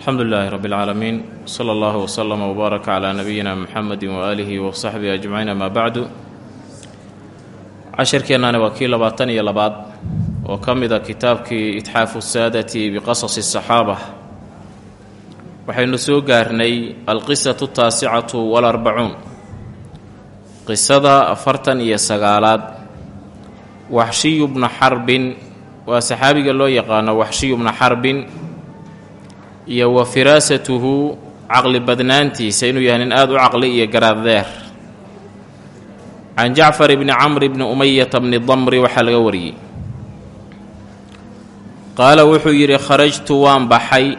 alxamdu lilaahi rabbi اlcaalamiin sala allahu wslama wbaaraka calaa nabiyina muxamedi waaalihi wasaxbihi ajmaciin amaa bacdu cashirkeennaani waa kii labaatan iyo labaad oo ka mid a kitaabkii itxaafu saadati biqasasi asaxaaba waxaynu soo gaarnay alqisatu taasicatu walarbacuun qisada afartan iyo sagaalaad. Waxshiyu bna xarbin waa saxaabiga loo yaqaano waxshiyu bna xarbin iyo wa firaasatuhu caqli badnaantiisa inuu yahay nin aada u caqli iyo garaaddeer can jacfar bni camr bni umayata bni damri waxaa laga wariyey. Qaala wuxuu yidhi kharajtu waan baxay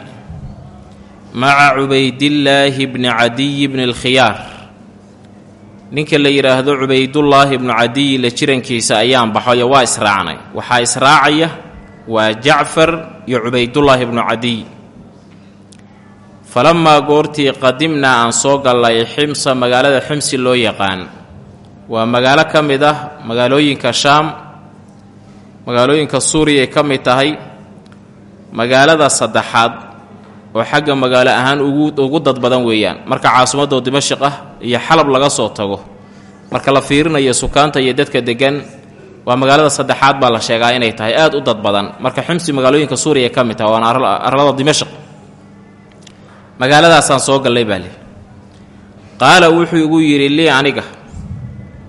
maca cubaydillaahi bni cadiyi bni alkhiyaar. Ninka la yidhaahdo cubaydullaahi bnu cadiyi la jirankiisa ayaan baxayo waa israacnay. Waxaa israacaya waa jacfar iyo cubaydullaahi bnu cadiy falamaa goortii qadimnaa aan soo gallay ximsa magaalada ximsi loo yaqaan. Waa magaalo ka mid ah magaalooyinka shaam magaalooyinka suuriya ay ka mid tahay magaalada saddexaad oo xagga magaalo ahaan ugu dad badan weeyaan. Marka caasimadoo dimashik ah iyo xalab laga soo tago marka la fiirinayo sukaanta iyo dadka deggan waa magaalada saddexaad baa la sheegaa inay tahay aada u dad badan. Marka ximsi magaalooyinka suuriya ka mid tahay waana arlada dimashik magaaladaasaan soo gallay baa lih qaala wuxuu igu yidhi lii aniga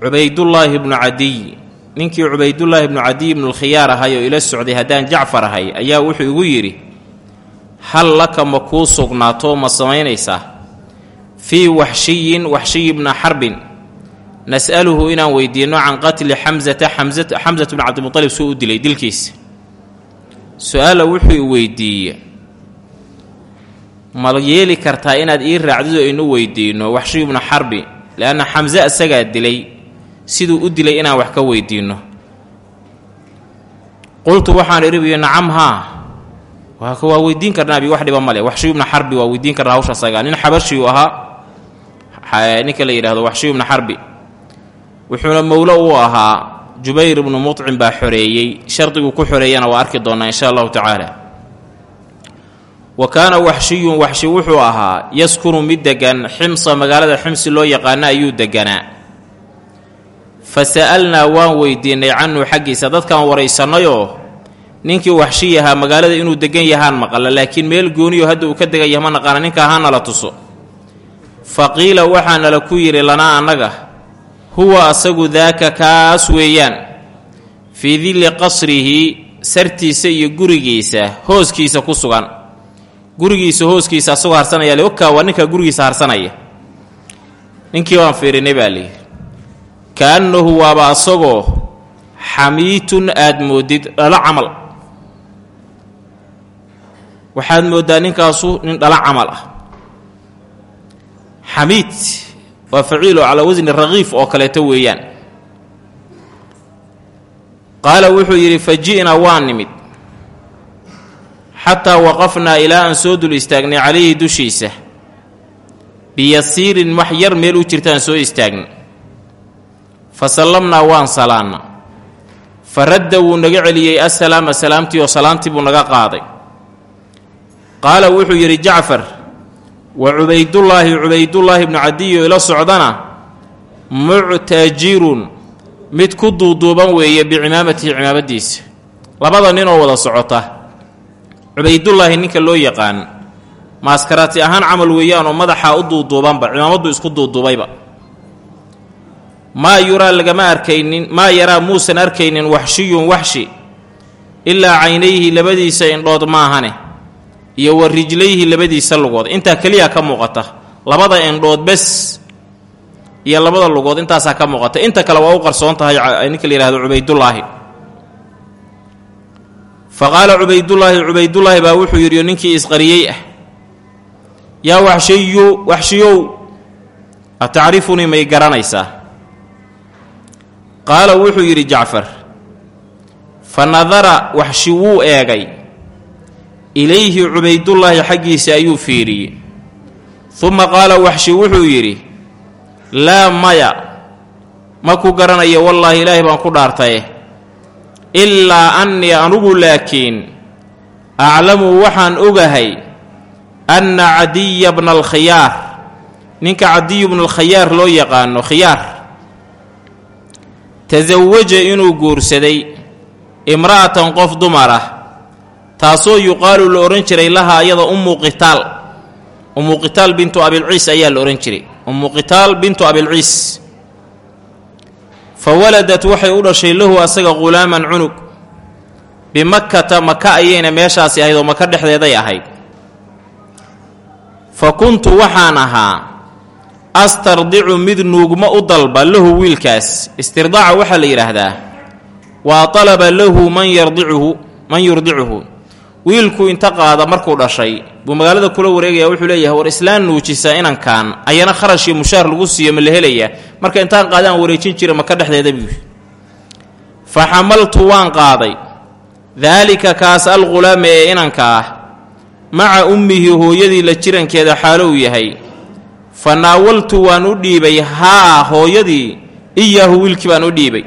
cubaydullaahi bnu cadiy. Ninkii cubaydullaahi bnu cadiy bnu lkhiyaar ahay oo ila socday haddaan jacfar ahay ayaa wuxuu igu yidhi hal laka ma kuu sugnaato ma samaynaysaa? Fii waxshiyin waxshiyi bna xarbin nas'aluhu inaan weydiinno can qatli xamsata xamsatu bni cabdimualib suu u dilay dilkiisa su'aala wuxuu i weydiiye ma yeeli kartaa inaad ii raacdido aynu weydiinno waxshiyu bnu xarbi leanna xamse isagaa dilay siduu u dilay inaan wax ka weydiinno qultu waxaan idhi nacam haa waa weydiin karnaa bi wax dhiba male waxshiyu bna xarbi waa weydiin karnaa hawsha asagaa nin xabashiyu ahaa ninka la yidhahdo waxshiyu bna xarbi wuxuuna mowlo u ahaa jubayr ibnu mucim baa xoreeyey. Shardiguu ku xoreeyana waa arki doonnaa insha allahu tacaala wa kaana waxshiyun waxshi wuxuu ahaa yaskunu mid degan ximsa magaalada ximsi loo yaqaano ayuu deganaa fa sa'alnaa waan weydiinay canhu xaggiisa dadkaan waraysannayoo ninkii waxshi yahaa magaalada inuu degan yahaan maqala laakiin meel gooniyo hadda uu ka degan yaha ma naqaana ninka ahaa nala tuso. Fa qiila waxaa nala ku yidhi lanaa annaga huwa asagu daaka kaas weeyaan fii dilli qasrihi sartiisa iyo gurigiisa hooskiisa ku sugan gurigiisa hooskiisa asagoo harsanaya le okaa waa ninkaa gurigiisa harsanaya. Ninkii baan fiirinay baa layidhi ka-annahu waaba asagoo xamiitun aad moodid dhalo camal. Waxaad mooddaa ninkaasu nin dhalo camal ah. Xamiid waa faciilo calaa wasni rakiif oo kaleeto weeyaan. Qaala wuxuu yidhi fa ji'naa waa nimid xataa waqafnaa ilaa aan soo dul istaagnay calayhi dushiisa. Biyasiirin wax yar meel u jirtaan soo istaagna. Fa sallamnaa waan salaanna fa radda wuu naga celiyey assalaama salaamtii oo salaamtii buu naga qaaday. Qaala wuxuu yidhi jacfar wa cubaydullaahi cubaydullaahi bnu cadiyo ila socdana muctajirun mid ku duuduuban weeye bicimaamatihi cimaamadiisa. Labada nin oo wada socota cubaydullaahi ninka loo yaqaan maaskaraati ahaan camal weeyaan oo madaxaa u duuduubanba cimaamaddu isku duuduubayba. Maa yuraa lagama arkaynin maa yaraa muusan arkaynin waxshiyun waxshi ilaa caynayhi labadiisa indhood maahane iyo wa rijlayhi labadiisa lugood. Intaa keliya ka muuqata labada indhood bes iyo labada lugood intaasaa ka muuqata. Inta kale waa u qarsoon tahay ninka la yihahdo cubaydullaahi fa qaala cubaydullaahi cubaydullaahi baa wuxuu yidhi ninkii isqariyey ah yaa waxshiyu waxshiyow atacrifunii may garanaysaa? Qaala wuxuu yidhi jacfar fa nadara waxshi wuu eegay ilayhi cubaydullaahi xaggiisa ayuu fiiriyey. Uma qaala waxshi wuxuu yidhi laa maya ma ku garanayo wallaahi ilaahay baan ku dhaartaye ilaa annii anugu laakiin aclamu waxaan ogahay anna cadiya bna alkhiyaar ninka cadiyu bna alkhiyaar loo yaqaano khiyaar tasawaja inuu guursaday imra'atan qof dumar ah taasoo yuqaalu la odhan jiray lahaa ayada ummu qitaal. Ummu qitaal bintu abilciis ayaa la odhan jiray. Ummu qitaal bintu abilciis fa waladat waxay u dhashay lahu asaga qulaaman cunug bimakkata maka ayayna meeshaasi ahayd oo maka dhexdeeday ahayd fa kuntu waxaan ahaa astardicu mid nuugma u dalba lahu wiilkaas istirdaaca waxaa la yidhaahdaa waa talaba lahu man yardicuhu man yurdicuhu wiilku inta qaada markuu dhashay buu magaalada kula wareegaya wuxuu leeyahay war islaan nuujisa inankaan ayana kharashii mushaar lagu siiyo ma la helaya. Marka intaan qaadaan wareejin jira maka dhexdeeda buu fa xamaltu waan qaaday. Daalika kaas alghulaama ee inanka ah maca ummihi hooyadii la jirankeeda xaalo uu yahay. Fa naawaltu waan u dhiibay. Haa hooyadii iyaahu wiilkii baan u dhiibay.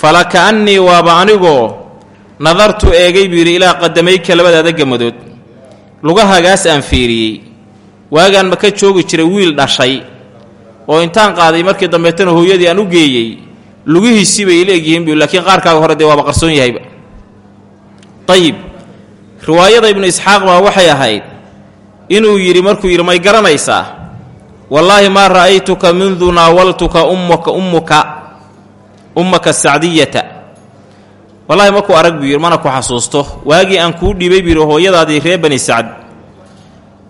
Falaka'annii waaba anigoo nadartu eegay buu yidhi ilaa qadamayka labadaada gamadood lugahagaas aan fiiriyey. Waagaan maka joogi jiray wiil dhashay oo intaan qaaday markii dambeetana hooyadii aan u geeyey lugihiisii bay ila egyihiin bu laakiin qaarkaaga hore dee waaba qarsoon yahayba. Ayib riwaayada ibnu isxaaq baa waxay ahayd inuu yidhi markuu yidhi may garanaysaa wallaahi maa ra'aytuka mundu naawaltuka ummaka ummuka ummaka sacdiyata wallaahi markuu arag buu yidhi mana ku xasuusto. Waagii aan kuu dhiibay buu yidhi hooyadaadii reer bani sacd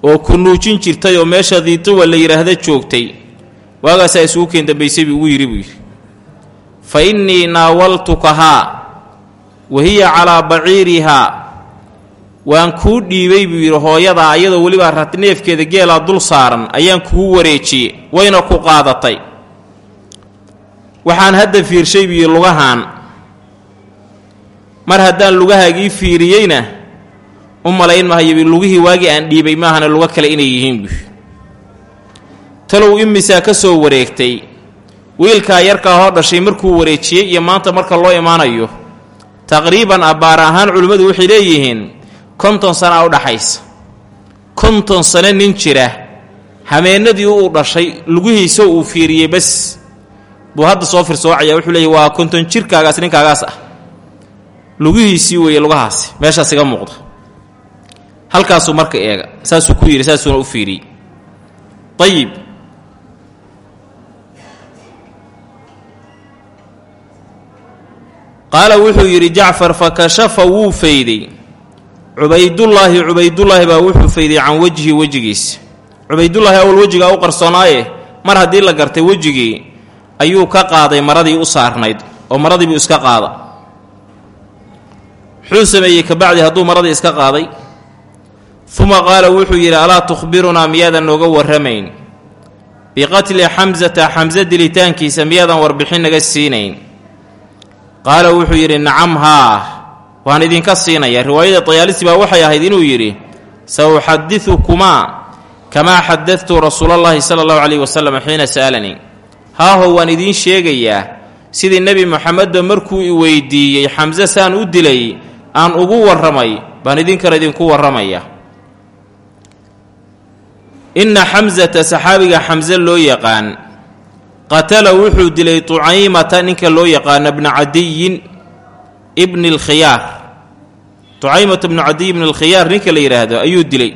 oo ku nuujin jirtay oo meesha diituwa la yidhaahda joogtay waagaasaa isugu keen dambaysay buu ugu yidhi buu yidhi fa innii naawaltukahaa wa hiya calaa baciirihaa waan kuu dhiibay buu yidhi hooyadaa iyadoo welibaa ratneefkeeda geelaa dul saaran ayaan kugu wareejiyey wayna ku qaadatay. Waxaan hadda fiirshay buu yidhi lugahaan mar haddaan lugahaagii fiiriyeyna u malayn mahayo lugihii waagii aan dhiibay maahana lugo kale inay yihiin buu talow imisaa ka soo wareegtay wiilkaa yarkaa hoo dhashay markuu wareejiyey iyo maanta marka loo imaanayo taqriiban abbaar ahaan culimmadu waxay leeyihiin konton sana u dhaxaysa. Konton sano nin jira hameennadii uu dhashay lugihiisa uu fiiriyey bas. Buu hadda soo firsoocaya wuxuu leeyahy waa konton jirkaagaas ninkaagaas ah lugihiisii weeye lugahaasi. Meeshaas iga muuqda halkaasuu marka eega. Saasuu ku yidhi saasuuna u fiiriyey ayib qaala wuxuu yidhi jacfar fa kashafa wuu fayday. Cubaydullaahi cubaydullaahi baa wuxuu fayday can wejhi wejigiisa. Cubaydullaahi awal wejigaa u qarsoonaaye mar haddii la gartay wejigii ayuu ka qaaday maradii u saarnayd oo maradii buu iska qaada wuxuu sameeyey kabacdi hadduu maradii iska qaaday. Uma qaala wuxuu yidhi alaa tukhbirunaa miyaadan nooga warramayn? Biqatli xamsata xamse dilitaankiisa miyaadan warbixin naga siinayn? Qaala wuxuu yidhi nacam haa waan idinka siinaya riwaayada dayaalisi baa waxay ahayd inuu yidhi sa uxadisukumaa kamaa xadadtu rasuulallaahi sala allahu calayhi wasalam xiina sa'alanii haaho waan idiin sheegayaa sidii nebi moxamedba markuu i weydiiyey xamse saan u dilay aan ugu warramay baan idinkana idinku warramaya. Inna xamsata saxaabiga xamse loo yaqaan qatala wuxuu dilay tucaymata ninka loo yaqaano bna cadiyin ibni alkhiyaar. Tucaymata bnu cadiy ibni alkhiyaar ninka la yidhaahdo ayuu dilay.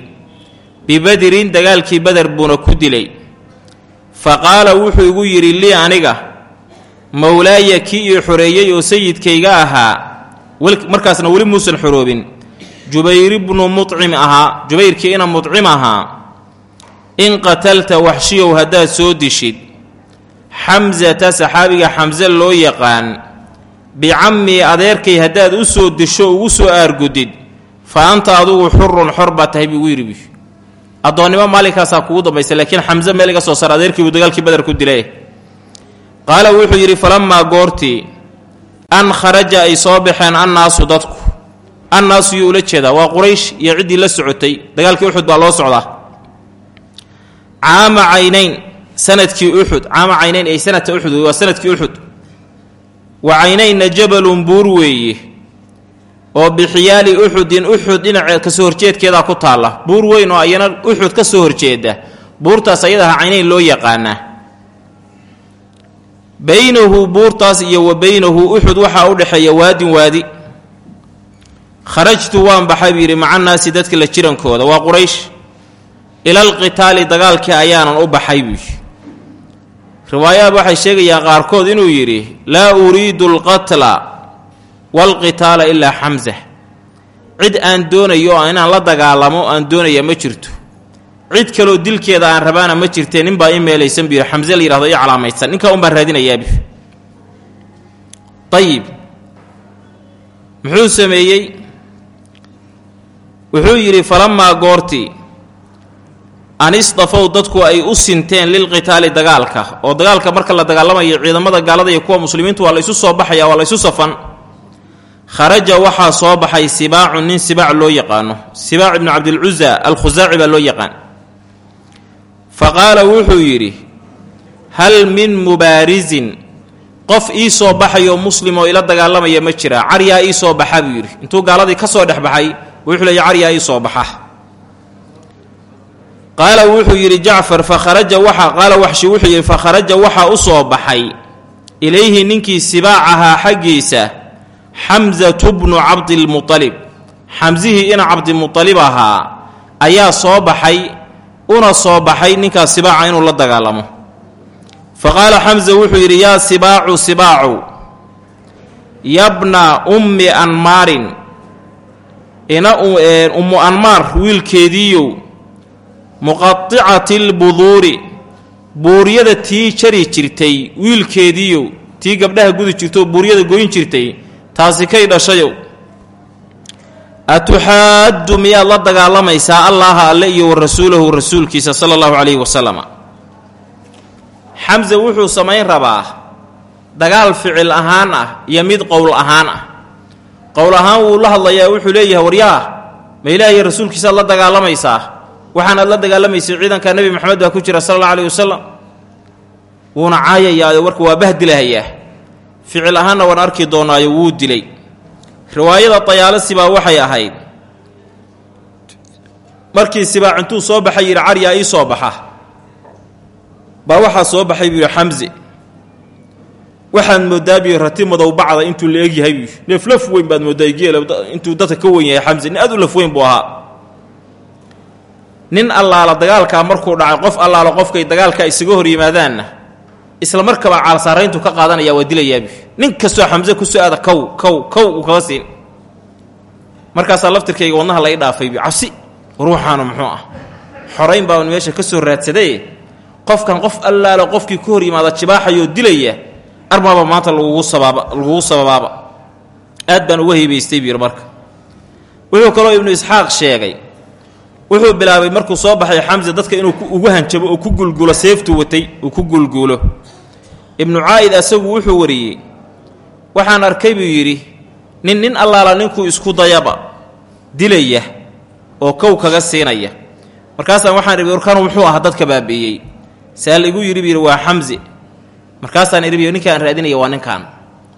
Bibadirin dagaalkii bader buuna ku dilay. Fa qaala wuxuu igu yidhi lii aniga mowlaaya kii ii xoreeyey oo sayidkayga ahaa markaasna weli muusan xoroobin jubayr ibnu mucim ahaa jubayrkii ina mucim ahaa in qatalta waxshiyow haddaad soo dishid xamsata saxaabiga xamse loo yaqaan bicammii adeerkay haddaad u soo disho ugu soo aargudid fa anta adugu xurun xor baa tahay buu igu yidhi addoonnimo maalinkaasaa kugu dambaysa laakiin xamse meel iga soo saar adeerkii buu dagaalkii badar ku dilay. Qaala wuxuu yidhi falammaa goortii an kharaja ay soo baxeen annaasu dadku. Annaasu yuu ula jeedaa. Waa quraysh iyo ciddii la socotay. Dagaalkii uxud baa loo socdaa. Caama caynayn sannadkii uxud caama caynayn ay sanata uxud waa sannadkii uxud wa caynaynna jabalun buur weeye. Oo bixiyaali uxudin uxud dhinaceed ka soo horjeedkeedaa ku taalla. Buur weyn oo ayana uxud ka soo horjeeda. Buurtaas ayadaha caynayn loo yaqaanaa baynahu buurtaas iyo wa baynahu uxud waxaa u dhexeeya waadin waadi. Kharajtu waan baxay buu yidhi macannaasi dadka la jirankooda waa quraysh. Ilalqitaali dagaalkii ayaanan u baxay buu yidhi. Riwaayaad waxay sheegayaan qaarkood inuu yidhi laa uriidu alqatla waalqitaala ilaa xamsa cid aan doonayo inaan la dagaalamo aan doonaya ma jirto cid kaloo dilkeeda aan rabaana ma jirtee ninbaa i meelaysan buu yidhi xamse la yihahdo i calaamaysan. Ninkaa un baan raadinayaabi ayib muxuu sameeyey? Wuxuu yidhi falamaa goortii anistafow dadku ay u sinteen lilqitaali dagaalka. Oo dagaalka marka la dagaalamayo ciidamada gaalada iyo kuwa muslimiintu waa la isu soo baxaya waa la isu safan. Kharaja waxaa soo baxay sibaacun nin sibaac loo yaqaano. Sibaac ibnu cabdilcuza alkhusaaci baa loo yaqaan fa qaala wuxuu yidhi hal min mubaarisin qof ii soo muslim oo ila dagaalamaya ma jira caryaa ii soo baxa buu yidhi. Intuu gaaladii ka soo dhex baxay wuxuu leeya caryaa ii soo baxa. Qaala wuxuu yidhi jacfar fakharaja waxa qaala waxshi wuxuu yidhi fakharaja waxaa u soo baxay ilayhi ninkii sibaac ahaa xaggiisa xamsatu bnu cabdilmualib xamsihii ina cabdimualib ahaa ayaa soo baxay una soo baxay ninkaas sibaaca inuu la dagaalamo. Fa qaala xamsa wuxuu yidhi yaa sibaacu sibaacu yabna ummi anmaarin ina ummu anmaar wiilkeediiyow muqaticati lbuduuri buuryada tii jari jirtay wiilkeediiyow tii gabdhaha gudi jirtoo buuryada goyn jirtay taasi kay dhashayow atuxaaddu miyaad la dagaalamaysaa allaaha alle iyo wa rasuulahu rasuulkiisa sala allahu calayhi wasalama xamse wuxuu samayn rabaa dagaal ficil ahaan ah iyo mid qowl ahaan ah qowl ahaan wuu la hadlayaa wuxuu leeyahay waryaa ma ilaahiyo rasuulkiisaad la dagaalamaysaa waxaanaad la dagaalamaysay ciidanka nebi maxamed baa ku jira sala allahu alayhi wasalam wuuna caayayaa warka waa bahdilahayaa ficil ahaanna waan arki doonaayo wuu dilay riwaayada dayaalasi baa waxay ahayd. Markii sibaac intuu soo baxay yidhi caryaa ii soo baxa. Baa waxaa soo baxay buu yidhi xamse waxaad moodaa buu rati madow bacda intuu la egyahay buu neef laf weyn baad moodaa geela intuu dadka ka wen yahay xamse nin aad u laf weyn buu ahaa. Nin allaala dagaalkaa markuu dhacay qof allaala qofkay dagaalka isaga hor yimaadaanna isla markaba caalsaarayntu ka qaadanaya waa dilayaabi nin kastoo xamse ku soo aada kow kow kow uu kaga siin markaasaa laftirkayga wadnaha la ii dhaafaybi cabsi ruuxaanu muxuu ah xorayn baan meesha ka soo raadsaday qofkan qof allaala qofkii ku hor yimaada jibaaxayoo dilaya armaaba maanta lagugu sabaaba lagugu sababaaba. Aad baan uga hibaystay buu yidhi marka wuxuu kaloo ibnu isxaaq sheegay wuxuu bilaabay markuu soo baxay xamse dadka inuu ugu hanjabo oo ku gulgulo seeftu watay uu ku gulguulo ibnu caa'id asagu wuxuu wariyey waxaan arkay buu yidhi nin nin allaala ninkuu isku dayaba dilaya oo kow kaga siinaya. Markaasaan waxaan ihi warkanu muxuu ahaa dadka baabi'iyey. Saa la igu yidhi buu waa xamse. Markaasaan idhi ninkaan raadinaya waa ninkaan.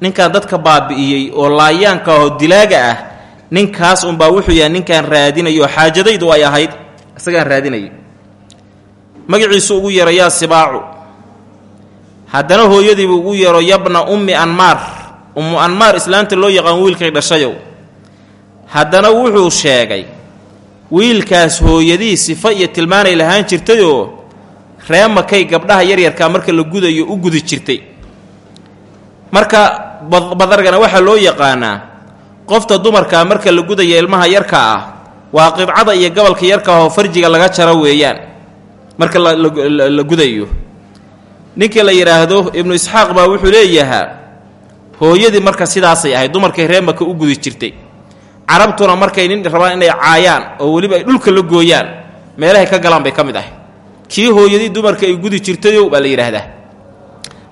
Ninkaan dadka baabi'iyey oo laayaanka ahoo dilaaga ah ninkaas unbaa wuxuu yahay ninkaan raadinayo xaajadaydu ay ahayd isagaan raadinayo magaciisu ugu yeero yaa sibaacu. Haddana hooyadiibuu ugu yeero yabna ummi anmaar ummu anmaar islaanta loo yaqaan wiilkay dhashayow. Haddana wuxuu sheegay wiilkaas hooyadii sifa iyo tilmaanay lahaan jirtayoo ree makay gabdhaha yaryarkaa marka la gudayo u gudi jirtay. Marka badargana waxaa loo yaqaanaa qofta dumarkaa marka la gudaya ilmaha yarka ah waa qibcada iyo gobolka yarka ahoo farjiga laga jaro weeyaan marka la gudayo. Ninka la yidhaahdo ibnu isxaaq baa wuxuu leeyahaa hooyadii marka sidaasay ahayd dumarkay ree maka u gudi jirtay. Carabtuna markay nin rabaan inay caayaan oo weliba ay dhulka la gooyaan meelahay ka galaan bay ka mid ahay. Kii hooyadii dumarka ay gudi jirtayow baa la yidhaahdaa.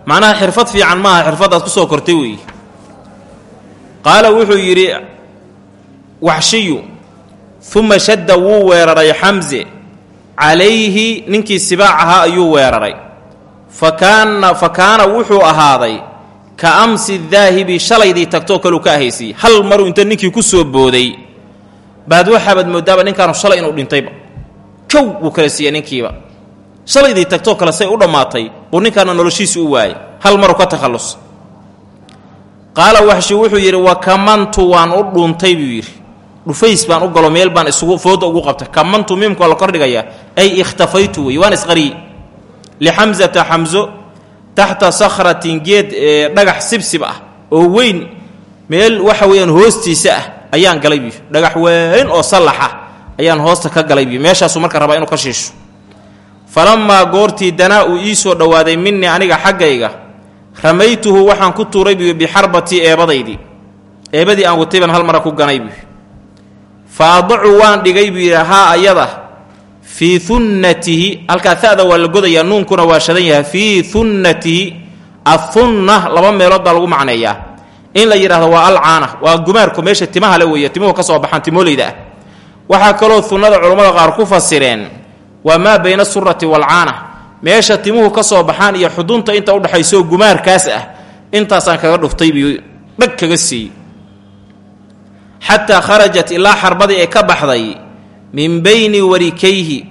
Macnaha xirfad fiican maaha xirfadaad ku soo kortay weeye qaala wuxuu yidhi waxshiyu uma shadda wuu weeraray xamse. Calayhi ninkii sibaac ahaa ayuu weeraray. Fa kaana fa kaana wuxuu ahaaday ka amsi daahibi shalaydii tagtoo kaleu ka ahaysiiyey hal maruu inta ninkii ku soo booday baad waxaabaad moodaaba ninkaanu shalay inuu dhintayba. Kow wuu kala siiyey ninkiiba. Shalaydii tagtoo kale say u dhammaatay buu ninkaana noloshiisi u waayay hal maruu ka takhallus qaala waxshi wuxuu yidhi wa kamantu waan u dhuuntay buu yidhi. Dhufays baan u galo meel baan isugu fooda ugu qabtay. Kamantu miimkoo la kordhigayaa. Ay ikhtafaytu wey waan isqariyey lixamsata xamso taxta sakhratin geed ee dhagax sibsib ah oo weyn meel waxa weeyaan hoostiisa ah ayaan galay biyo dhagax weyn oo sallaxa ayaan hoosta ka galay biyo meeshaasuu marka rabaa inuu ka shiisho. Falammaa goortii danaa uu ii soo dhowaaday minii aniga xaggayga ramaytuhu waxaan ku tuuray biyo bixarbatii eebadaydii. Eebadii aan watay hal mara ku ganay biyo fa adacu waan dhigay buu yidhi haa ayada fii hunnatihi halkaa ta'da waa la godayaa nuunkuna waa shadan yahay fii hunnatihi ahunna laba meelood lagu macneeyaa. In la yidhahdo waa alcaana waa gumaarku meesha timaha le weeye timuhu ka soo baxaan timoolayda ah. Waxaa kaloo hunnada culammada qaar ku fasireen waa maa bayna surati waalcaana meesha timuhu ka soo baxaan iyo xudunta inta udhexayso gumaarkaas ah intaasaan kaga dhuftay biyo dhag kaga siiyey. Xataa kharajat ilaa xarbadii ay ka baxday min bayni warikayhi.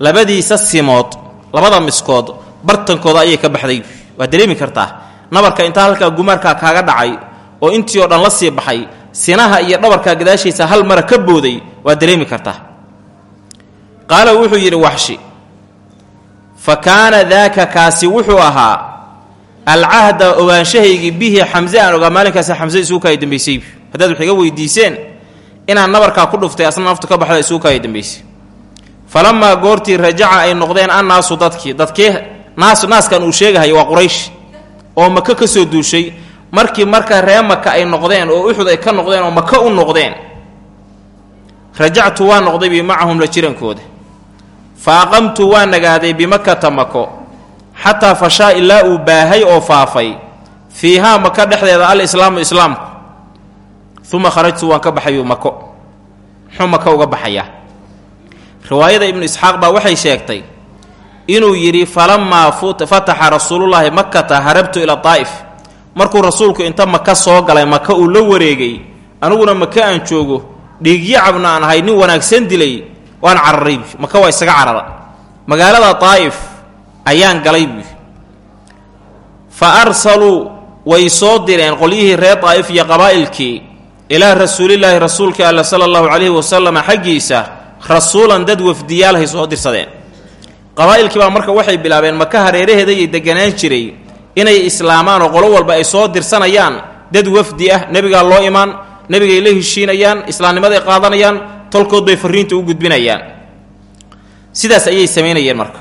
Labadiisa simood labada miskood bartankooda ayay ka baxday. Waa dareemi kartaa nabarka intaa halkaa gumaarkaa kaaga dhacay oo intii oo dhan la sii baxay sinaha iyo dhabarkaa gadaashiisa hal mara ka booday waa dareemi kartaa qaala wuxuu yidhi waxshi. Fa kaana daaka kaasi wuxuu ahaa alcahda ogaanshahaygii bihi xamse aan ogaa maalinkaasi xamse isuu kaaya dambaysay. Haddaad wax iga weydiiseen inaan nabarkaa ku dhuftay asna naftu ka baxda isuu kaaya dambaysay falamaa goortii rajaca ay noqdeen annaasu dadkii dadkee naas naaskan uu sheegahayo waa quraysh oo maka ka soo duushay. Markii marka ree maka ay noqdeen oo uxud ay ka noqdeen oo maka u noqdeen rajactu waa noqday bi macahum la jirankooda. Fa aqamtu waa nagaaday bimakata mako xataa fashaa ilaa uu baahay oo faafay. Fiihaa maka dhexdeeda al islaamu islaamku uma kharajtu waan ka mako muxuu maka uga baxayaa riwaayada ibnu isxaaq baa waxay sheegtay inuu yidhi falamaa fataxa rasuulullaahi makata harabtu ila daa'if markuu rasuulku inta maka soo galay maka uu la wareegay aniguna maka aan joogo dhiigyacabna aan ahay nin wanaagsan dilay waan cararay bu waa isaga carara magaalada daa'if ayaan galay buu fa arsaluu way soo direen qolyihii reer daa'if iyo qabaa'ilkii ilaa rasuulillaahi rasuulka alla sala allahu calayhi wasalama xaggiisa rasuulan dad wafdiyaalhay soo dirsadeen. Qabaa'ilkii baa marka waxay bilaabeen maka hareeraheedayay deganaan jiray inay islaamaan oo qolo walba ay soo dirsanayaan dad wafdi ah nebigaa loo imaan nebigay la heshiinayaan islaamnimaday qaadanayaan tolkood bay fariinta u gudbinayaan. Sidaas ayay samaynayeen marka.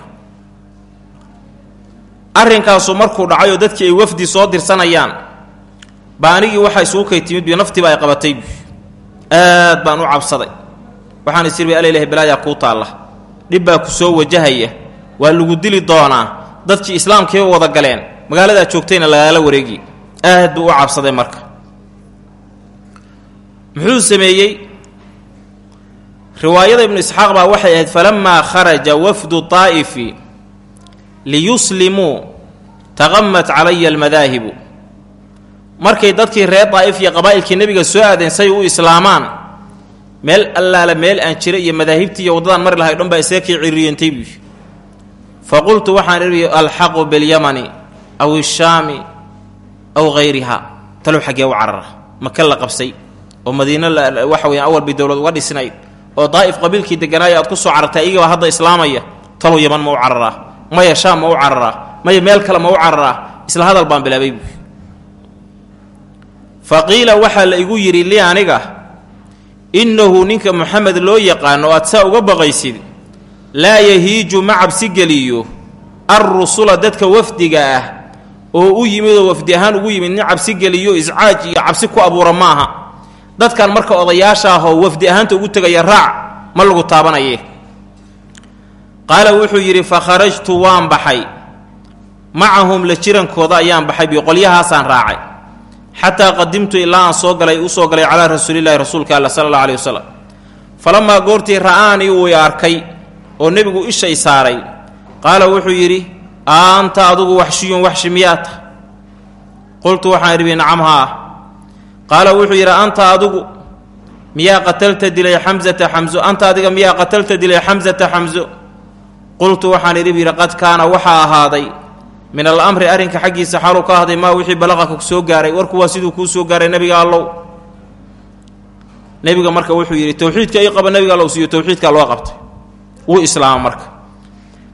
Arrinkaasu markuu dhacay oo dadkii ay wafdi soo dirsanayaan baa anigii waxaa isugu kay timid bi naftiiba ay qabatay. Aad baan u cabsaday. Waxaan isir bay alailahi balaayaa kuu taalla. Dhib baa ku soo wajahaya. Waa lagu dili doonaa. Dadkii islaamkiiba wada galeen. Magaaladaa joogtayna lagaala wareegi. Aad buu u cabsaday marka. Muxuu sameeyey? Riwaayada ibnu isxaaq baa waxay ahayd falamaa kharaja wafdu طaa'ifi liyuslimuu taqamat calaya almadaahibu markay dadkii reer daa'if iyo qabaa'ilkii nebiga soo aadeen say u islaamaan. Meel allaala meel aan jira iyo madaahibtii iyo waddadaan mari lahay o dhan baa isaga kii ciriiriyantay buu fa qultu waxaan idhi alxaqu biاlyamani aw ishaami aw hayriha talow xaggee u carara. Maka la qabsay oo madiino waxa weya awal bay dowlad uga dhisnayd. Oo daa'if qabiilkii deganaayo aad ku soo carartay iyagaba hadda islaamaya talow yaman ma u cararaa maya shaam ma u cararaa maya meel kale ma u cararaa isla hadal baan bilaabay buu fa qiila waxaa la igu yidhi li aniga innahu ninka moxamed loo yaqaano aad saa uga baqaysid laa yahiiju ma cabsi geliyo alrusula dadka wafdiga ah oo u yimid oo wafdi ahaan ugu yimid nin cabsi geliyo iscaaj iyo cabsi ku abuura maaha. Dadkan marka odayaasha ah oo wafdi ahaanta ugu tegaya raac ma lagu taabanaye qaala wuxuu yidhi fa kharajtu waan baxay. Macahum la jirankooda ayaan baxay bi qolyahaasaan raacay xataa qadimtu ilaa aan soo galay u soo galay calaa rasuulillahi rasuulka alla sala allahu aleyh wasalam falamaa goortii ra'aanii uu arkay oo nebigu ishay saaray. Qaala wuxuu yidhi anta adugu waxshiyun waxshi miyaa ta qultu waxaan idhi nacam haa. Qaala wuxuu yidhi anta adugu miyaa qatalta dilay xamsata xamso anta adiga miyaa qatalta dilay xamsata xamso qultu waxaan idhi yidhi qad kaana waxaa ahaaday min alamri arrinka xaggiisa xaaluu ka ahday maa wixii balaqaka soo gaaray warku waa siduu kuu soo gaaray nebiga allow. Nebiga marka wuxuu yidhi towxiidka ii qaba nebiga allow siiyo towxiidkaa loo qabtay. Wuu islaamay marka.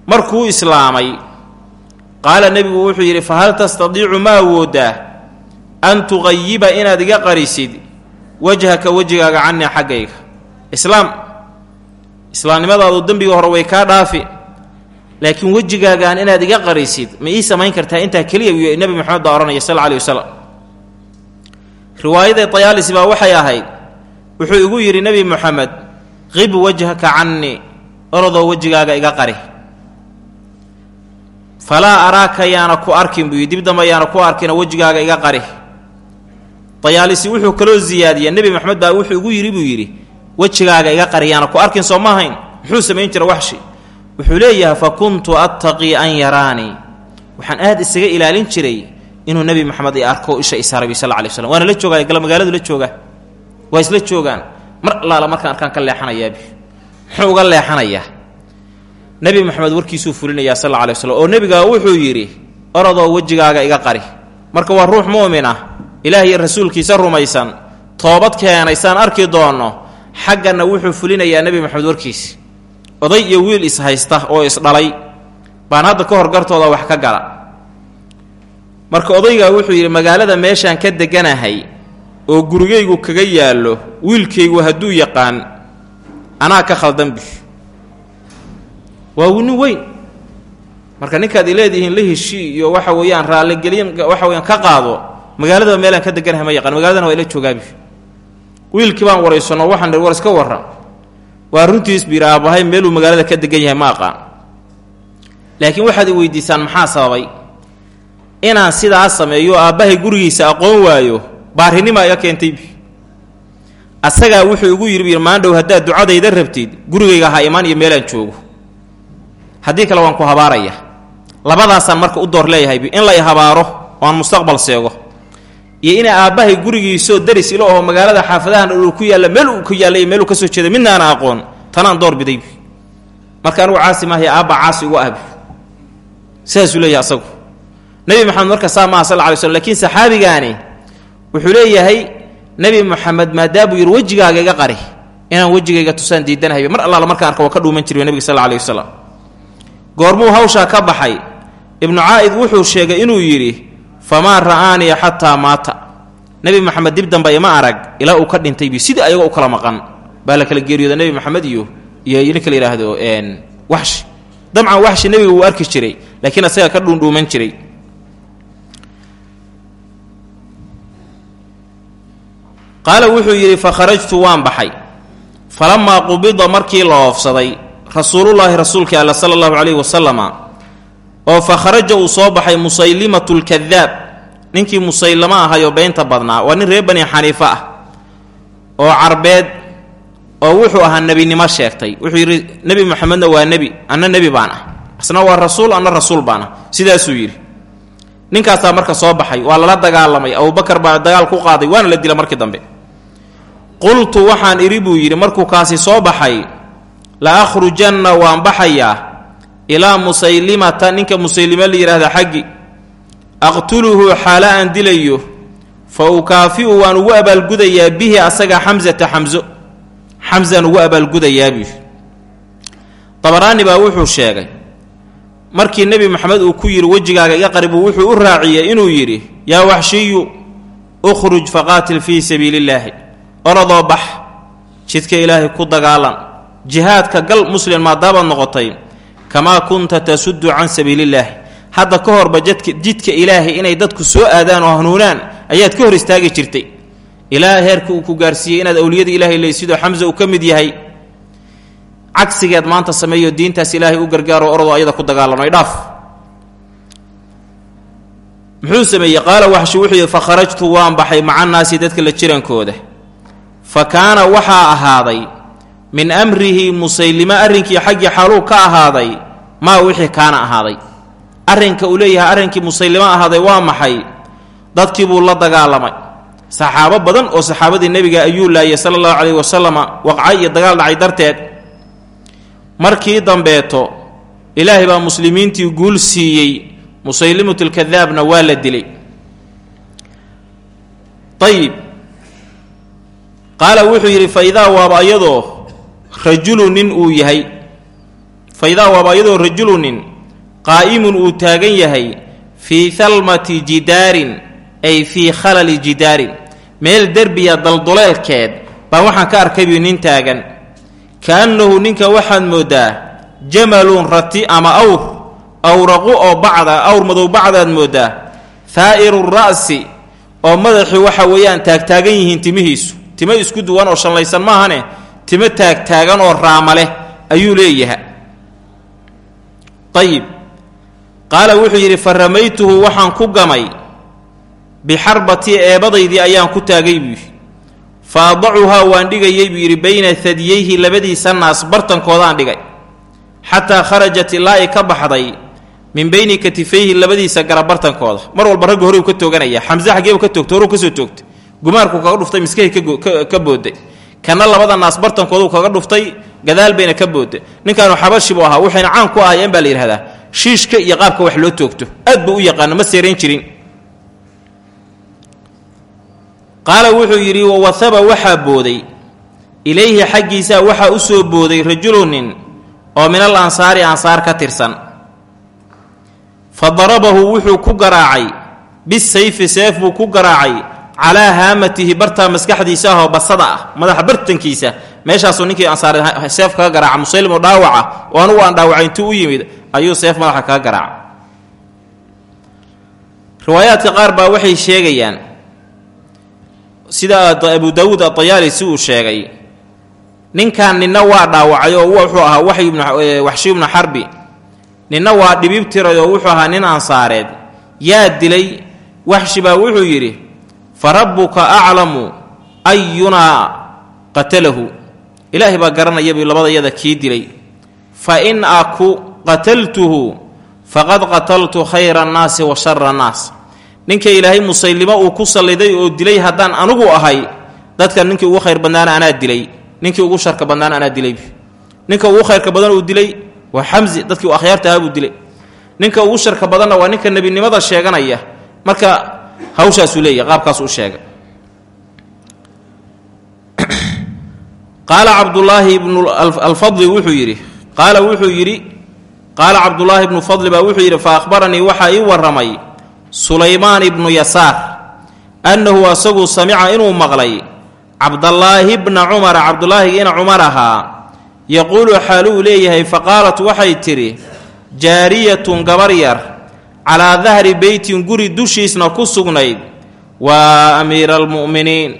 Markuu islaamay qaala nebigu wuxuu yidhi fahal tastadiicu ma awooddaa an tuqayiba inaad iga qarisid wajhaka wejigaaga canii xaggayga? Islaam islaamnimadaadu dembiga hore way kaa dhaafi laakiin wejigaagaan inaad iga qarisid ma ii samayn kartaa intaa keliya uu nebi moxamed baa odhanaya sal aley wasalam tayaalisi baa waxay ahayd wuxuu igu yidhi nebi moxamed qib wajhaka canii orodoo wejigaaga iga qari. Falaa araaka yaana ku arkin buu dib dambe yaana ku arkina wejigaaga iga qari. Dayaalisi wuxuu kaloo ziyaadiyey nebi maxamed baa wuxuu igu yidhi buu yidhi wejigaaga iga qari yaana ku arkin soo ma muxuu samayn jira waxshi wuxuu leeyahay fa kuntu attaqii an yaraanii waxaan aad isaga ilaalin jiray inuu nebi maxamed i arko isha isaarabi sal lay slam waana la joogaay magaaladu la joogaa. Waa isla joogaan. Mar allaala markaan arkaan ka leexanayaabi muxuu uga leexanayaa nebi maxamed warkiisuu fulinayaa sal alay waslam oo nebigaa wuxuu yidhi orodoo wejigaaga iga qari. Marka waa ruux mu'min ah. Ilaah iyo rasuulkiisa rumaysan. Toobad keenaysaan arki doonno xaggana wuxuu fulinayaa nebi maxamed warkiisi oday iyo wiil ishaysta oo isdhalay baan hadda ka hor gartooda wax ka gala. Marka odaygaa wuxuu yidhi magaalada meeshaan ka deganahay oo gurigaygu kaga yaallo wiilkaygu hadduu yaqaan anaa ka khaldanbi waa nin weyn. Marka ninkaad i leedihiin la heshii iyo waxa weeyaan raalligelin waxa weyaan ka qaado magaaladaba meelaan ka deganahay ma yaqaan magaladana waa ila joogaabi wiilkii baan waraysanno waxaan war iska warra waa runtiis biir aabbahay meeluu magaalada ka degan yahay ma aqaan laakiin waxaad i weydiisaan maxaa sababay? Inaan sidaa sameeyo aabbahay gurigiisa aqoon waayo baarinimaa iga keentaybi asagaa wuxuu igu yidhi maandhow haddaad ducadayda rabtid gurigayga ha imaan iyo meelaan joogo. Haddii kale waan ku habaaraya. Labadaasaan marka u door leeyahaybi in la i habaaro oo aan mustaqbal seego iyo ina aabbahay gurigiisoo daris ilo oo magaalada xaafadahan uu ku yaalla meel uu ku yaallay meel uu ka soo jeeda midna aan aqoon. Tanaan door bidaybi. Marka anugu caasi maahay aabba caasi ugu ahbi sidaasuu leeyahay asagu. Nebi maxamed marka saa maaha sal ly slm lakiin saxaabigaani wuxuu leeyahay nebi moxamed maadaamuu yidhi wejigaaga iga qari. Inaan wejigayga tusaan diidanahayba mar allaala markaan arka waa ka dhuuman jiriy nebiga sal aley wasalam goormuu hawshaa ka baxay. Ibnu caa'id wuxuu sheegay inuu yidhi famaa ra'aanii xataa maata. Nebi moxamed dib dambe ima arag ilaa uu ka dhintaybi sidii ayagoo u kala maqan. Baa la kala geeriyooda nebi moxamed iyo iyo ninka la yidhaahdo waxshi dabcan waxshi nebiga wuu arki jiray laakiin asaga ka dhuundhuuman jiray. Qaala wuxuu yidhi fa kharajtu waan baxay. Falamaa qubida markii la oofsaday rasuulullaahi rasuulkii alla sala allahu calayhi wasalama oo fa kharaja uu soo baxay musaylimatu lkadaab ninkii musaylamo ahayoo beynta badnaa. Waa nin reer bani xaniife ah oo carbeed oo wuxuu ahaa nebinimo sheegtay. Wuxuu yidhi nebi moxamedna waa nebi anna nebi baan ah asna waa rasuul anna rasuul baan ah sidaasuu yidhi. Ninkaasaa marka soo baxay waa lala dagaalamay. Abubakar baa dagaal ku qaaday waana la dila markii dambe. Qultu waxaan idhi buu yidhi markuu kaasi soo baxay la akhrujanna waan baxayaa ilaa musaylimata ninka musaylimo la yidhaahda xaggi aqtuluhu xaalo aan dilayo fa ukaafi'u waan ugu abaalgudayaa bihi asaga xamsata xamso xamsaan ugu abaalgudayaa buu dabaraani baa wuxuu sheegay markii nebi moxamed uu ku yidhi wejigaaga iga qaribuu wuxuu u raaciyey inuu yidhi yaa waxshiyu ukhruj faqaatil fii sabiili illaahi orodoo bax jidka ilaahay ku dagaalan. Jihaadka gal muslim maadaabaad noqotay kamaa kunta tasuddu can sabiilillaahi hadda ka horba jidka ilaahay inay dadku soo aadaan oo hanuunaan ayaad ka hor istaagi jirtay. Ilaa heerka uu ku gaarsiiyey inaad awliyada ilaahay leysidoo xamsa uu ka mid yahay. Cagsigeed maanta sameeyo diintaas ilaahay u gargaaro orodoo ayada ku dagaalamay. Dhaaf. Muxuu sameeyey? Qaala waxshi wuxuu yidhi fa kharajtu waan baxay macannaasi dadka la jirankooda. Fa kaana waxaa ahaaday min amrihi musaylimo arrinkii xaggii xaluu ka ahaaday maa wixii kaana ahaaday. Arrinka uu leeyahay arrinkii musaylimo ahaaday waa maxay? Dadkii buu la dagaalamay. Saxaabo badan oo saxaabadii nebiga ayuu laayay sala allahu calayhi wasalama waqca iyo dagaal dhacay darteed. Markii dambeeto ilaahay baa muslimiintii guul siiyey. Musaylimatulkadaabna waa la dilay. Ayib qaala wuxuu yidhi fa waaba iyadoo rajulu nin uu yahay. Fa idaa waaba iyadoo rajulu nin qaa'imun uu taagan yahay fii halmati jidaarin ay fii khalali jidaarin meel derbiya dalduleelkeed baa waxaan ka arkaybi nin taagan. Kaannahu ninka waxaad mooddaa jamalun rati ama awr awraqu oo bacda awr madow bacdaad mooddaa haa'iru ra'si oo madaxii waxa weeyaan taagtaagan yihiin timihiisu timo isku duwan oo shallaysan maahane timo taagtaagan oo raama ayuu leeyaha ayib qaala wuxuu yidhi fa ramaytuhu waxaan ku gamay. Bixarbatii eebadaydii ayaan ku taagay buu yidhi. Fa adacuhaa waan dhigayey buu yidhi bayna hadiyeyhi labadiisa naas bartankoodaan dhigay. Xataa kharajat ilaa ay ka baxday min bayni katifayhi labadiisa gara bartankooda. Mar walba ragga horeu ka tooganaya xamse xageebu ka toogtay horuu ka soo toogtay. Gumaarku kaga dhuftay miskahay ka booday kana labada naas bartankoodu kaga dhuftay gadaal bayna ka booday ninkaanu xabashi buu ahaa waxayna caan ku ahayeen baa la yidhahdaa shiishka iyo qaabka wax loo toogto. Aad buu u yaqaano ma seerayn jirin. Qaala wuxuu yidhi wawahaba waxaa booday. Ilayhi xaggiisaa waxaa u soo booday rajulunin oo min al ansaari ansaar ka tirsan. Fa darabahu wuxuu ku garaacay bisayfi seef buu ku garaacay calaa haamatihi bartaa maskaxdiisa ahoo basada ah madaxa bartankiisa. Meeshaasuu ninkii ansaar seef kaga garaaca musaylim oo dhaawaca oo anugu aan dhaawacay intuu u yimid ayuu seef madaxa kaga garaaca. Riwaayaadka qaar baa waxay sheegayaan sida abu daawuud adayaali si uu sheegay ninkan ninna waa dhaawacay oo wuxuu ahaa waxshi ibnu xarbi ninna waa dhibiib tiray oo wuxuu ahaa nin ansaareed. Yaa dilay waxshi baa wuxuu yidhi fa rabbuka aclamu ayunaa qatalahu. Ilaahay baa garanayabuu labadayada kii dilay. Fa in aku qataltuhu faqad qataltu khayra annaasi wa shara annaas ninka ilaahay musaylimo uu ku salliday oo dilay haddaan anugu ahay dadka ninkii ugu khayr badnaana anaa dilay. Ninkii ugu sharka badnaana anaa dilay. Ninka ugu khayrka badan uu dilay waa xamsi dadkii u akhyaarta ahaa buu dilay. Ninka ugu sharka badanna waa ninka nebinimada sheeganaya. Marka hawshaasuu leeyahy qaabkaasuu sheegay. Qaala cabdulaahi ibnu alfadli wuxuu yidhi qaala wuxuu yidhi qaala cabdulaahi ibnu fadli baa wuxuu yidhi fa akhbaranii waxaa ii warramay sulaymaan ibnu yasaar annahu asagu samica inuu maqlay cabdallaahi bna cumara cabdulaahigiina cumar ahaa yaquulu xaaluu leeyahay fa qaalat waxay tidhi jaariyatun gabar yar calaa dahri beytin guri dushiisna ku sugnayd. Waa amiira almu'miniin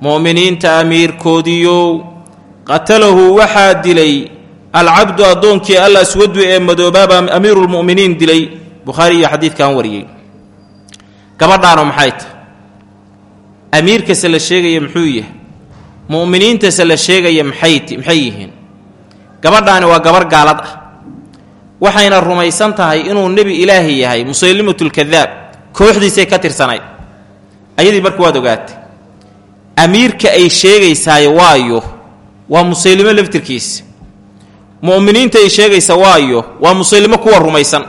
mu'miniinta amiirkoodiiyow qatalahu waxaa dilay alcabdu addoonkii al aswadu ee madoobaabaa amiirulmu'miniin dilay. Bukhaari iyo xadiidkan wariyey. Gabadhaanu maxay tahay? Amiirkase la sheegaya muxuu yahay? Mu'miniintase la sheegaya maxay maxay yihiin? Gabadhaani waa gabar gaalad ah waxayna rumaysan tahay inuu nebi ilaahi yahay musaylimatulkadaab kooxdiisay ka tirsanayd ayadii marka waad ogaatay amiirka ay sheegaysaaye waayo waa musaylimo laftirkiisa mu'miniinta ay sheegaysa waayo waa musaylimo kuwa rumaysan.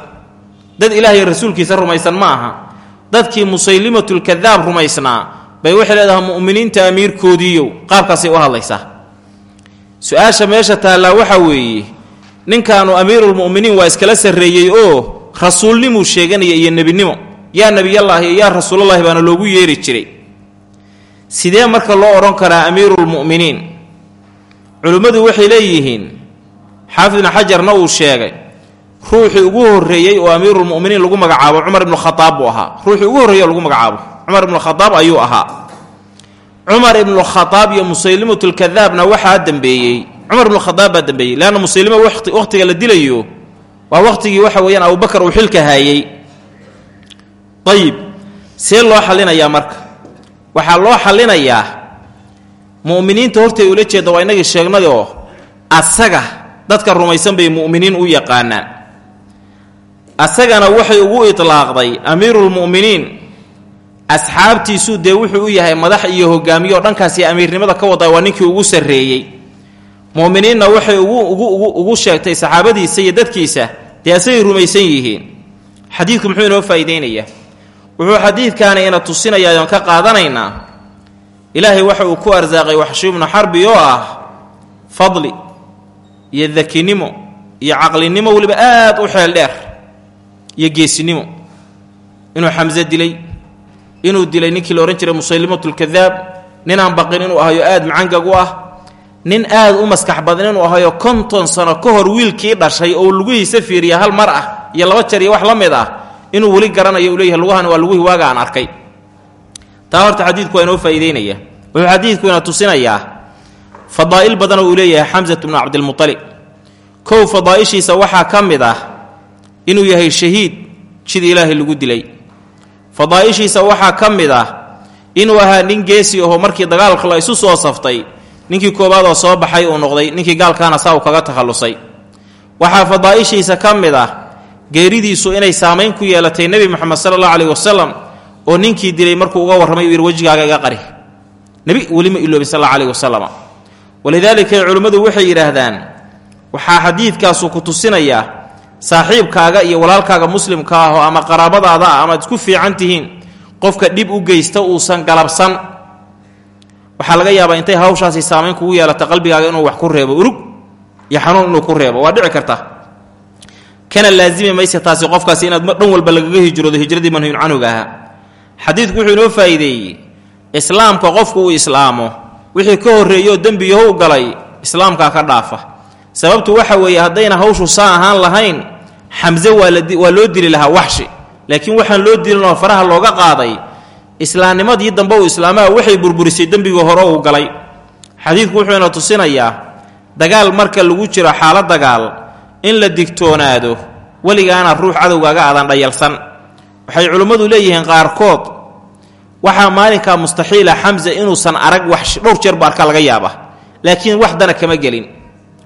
Dad ilaahay rasuulkiisa rumaysan ma aha. Dadkii musaylimatulkadaab rumaysnaa bay waxay leedahay mu'miniinta amiirkoodiiyow qaabkaasay u hadlaysaa. Su'aasha meesha taallaa waxaa weeye ninkaanu amiirulmu'miniin waa iskala sarreeyey oo rasuulnimuu sheeganaya iyo nebinimo. Yaa nebiyallaahi iyo yaa rasuulallaahi baana loogu yeeri jiray. Sidee marka loo odhan karaa amiirulmu'miniin? Culimmadu waxay leeyihiin xaafid ibnu xajarna uu sheegay ruuxii ugu horreeyey oo amiirulmu'miniin lagu magacaabo cumar ibnu khadaab buu ahaa. Ruuxii ugu horreeyey oo lagu magacaabo cumar ibnu khadaab ayuu ahaa. Cumar ibnu khadaab iyo musaylimatulkadaabna waxaa dembeeyey cumar ibnu khadaab baa dembeeyey leanna musaylimo wakhtiga la dilayo waa wakhtigii waxa weeyaan abubakar uu xilka haayey. Ayib see loo xallinayaa marka? Waxaa loo xallinayaa mu'miniinta hortay ula jeedda waa inagii sheegnay oo asaga dadka rumaysan bay mu'miniin u yaqaanaan. Asagana waxay ugu itlaaqday amiiruulmu'miniin asxaabtiisuu dee wuxuu u yahay madax iyo hogaamiye oo dhankaasi amiirnimada ka wada waa ninkii ugu sarreeyey mu'miniinna waxay ugu sheegtay saxaabadiisa iyo dadkiisa dee asagay rumaysan yihiin. Xadiidku muxuu inoo faa'iideynayaa wuxuu xadiidkaani ina tusinayaa oon ka qaadanaynaa. Ilaahay waxa uu ku arsaaqay waxshi ibnu xarbi oo ah fadli iyo dakinimo iyo caqlinimo weliba aad u xeel dheer iyo geesinimo. Inuu xamse dilay inuu dilay ninkii la odhan jiray musaylimatulkadaab ninaan baqin inuu ahayo aad macangag u ah nin aad u maskax badan inuu ahayo konton sano ka hor wiilkii dhashay oo lugihiisa fiiriya hal mar ah iyo laba jeer iyo wax la mid ah inuu weli garanayo uu leeyahay lugahan waa lugihii waaga aan arkay. Taa horta xadiidku waa inoo faa'iideynaya. Wuxuu xadiidku ina tusinayaa fadaa'il badanoo uu leeyahay xamsatu bnu cabdilmutalib kow fadaa'ishiisa waxaa ka mid ah inuu yahay shahiid jid ilaahay lagu dilay. Fadaa'ishiisa waxaa ka mid ah inuu ahaa nin geesi ahoo markii dagaalka la isu soo saftay ninkii koowaadoo soo baxay uu noqday ninkii gaalkaana saa uu kaga takhallusay. Waxaa fadaa'ishiisa ka mid ah geeridiisu inay saamayn ku yeelatay nebi moxamed sala allahu wasalam oo ninkii dilay markuu uga warramay uu yidhi wejigaaga iga qari. Nebi weli ma iloobin sal alla wasalam walidaalika culimmadu waxay yidhaahdaan waxaa xadiidkaasu ku tusinayaa saaxiibkaaga iyo walaalkaaga muslimka ah oo ama qaraabadaada ah amaad isku fiican tihiin qofka dhib u geysta uusan galabsan waxaa laga yaabaa intay hawshaasi saamayn kugu yeelata qalbigaaga inuu wax ku reebo urug iyo xanuun inuu ku reebo. Waa dhici karta. Kana laazimi mayse taasi qofkaasi inaad dhan walba lagaga hijroodo hijradii manhiyun canhuga ahaa. Xadiidku wuxuu inoo faa'iideeyey. Islaamka qofku uu islaamo wixii ka horreeyo oo dembiyahow galay islaamkaa ka dhaafa. Sababtu waxa weeye haddayna hawshu saa ahaan lahayn xamse waa loo dili lahaa waxshi. Laakiin waxaan loo dilinoo faraha looga qaaday islaamnimadii dambe uu islaamaha waxay burburisay dembigii hore uu galay. Xadiidku wuxuu ina tusinayaa dagaal marka lagu jiro xaalad dagaal in la digtoonaado weligaana ruux cadowgaaga aadan dhayalsan. Waxay culimmadu leeyihiin qaarkood waxaa maalinkaa mustaxiila xamse inuusan arag wax dhowr jeer ba arka laga yaaba laakiin wax dana kama gelin.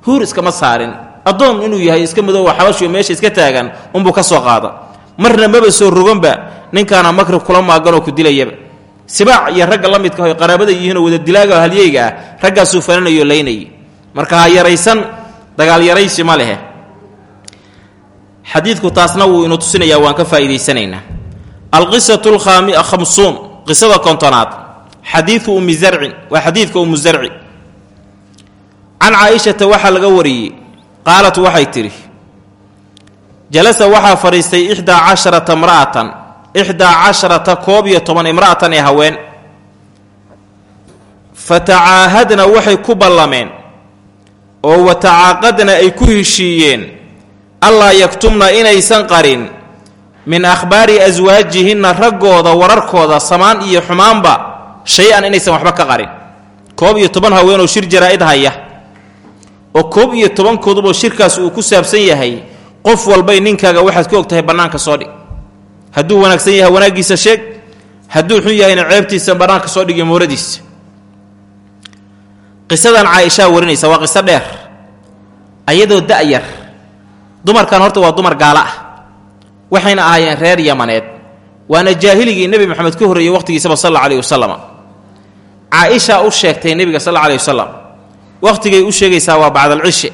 Huur iskama saarin. Addoon inuu yahay iska madoowa xabashiyo meesha iska taagan unbuu ka soo qaada marna maba soo roganba ninkaana makrib kula maaganoo ku dilayaba. Sibaac iyo ragga la midka hoy qaraabada yihiinoo wada dilaaga halyeyga ah raggaasuu fananayo laynayay. Marka ha yaraysan dagaal yaraysi ma lehe. Xadiidku taasna wuu inu tusinayaa waan ka faa'iidaysanaynaa. Alqisatu lkhamsuun qisada kontonaad. Xadiidu ummi zarcin waa xadiidka ummu zarci. Can caaishata waxaa laga wariyey qaalat waxay tidhi jalasa waxaa fadhiistay ixdaa casharata imra'atan ixdaa casharata koob iyo toban imra'atan ee haween. Fa tacaahadna waxay ku ballameen oo wa tacaaqadna ay ku heshiiyeen allaa yaktumna inaysan qarin min akhbaari aswaajihinna raggooda wararkooda samaan iyo xumaanba shay-an inaysan waxba ka qarin. Koob iyo toban haweenoo shir jaraa'id haya oo koob iyo tobankooduba shirkaas uu ku saabsan yahay qof walbay ninkaaga waxaad ka og tahay bannaanka soo dhig. Hadduu wanaagsan yahay wanaaggiisa sheeg hadduu xun yahayna ceebtiisa bannaanka soo dhig iyo qisadan caaishaa warinaysa waa qiso dheer. Ayadoo da'yar dumarkan horta waa dumar gaalo ah. Waxayna ahaayeen reer yamaneed. Waana jaahiligii nebi moxamed ka horreeyey waqhtigiisaba sal alla aleyhi wasalam caaisha u sheegtay nebiga sal alla aleyhi wasalam wakhtigay u sheegaysaa waa bacdalcishe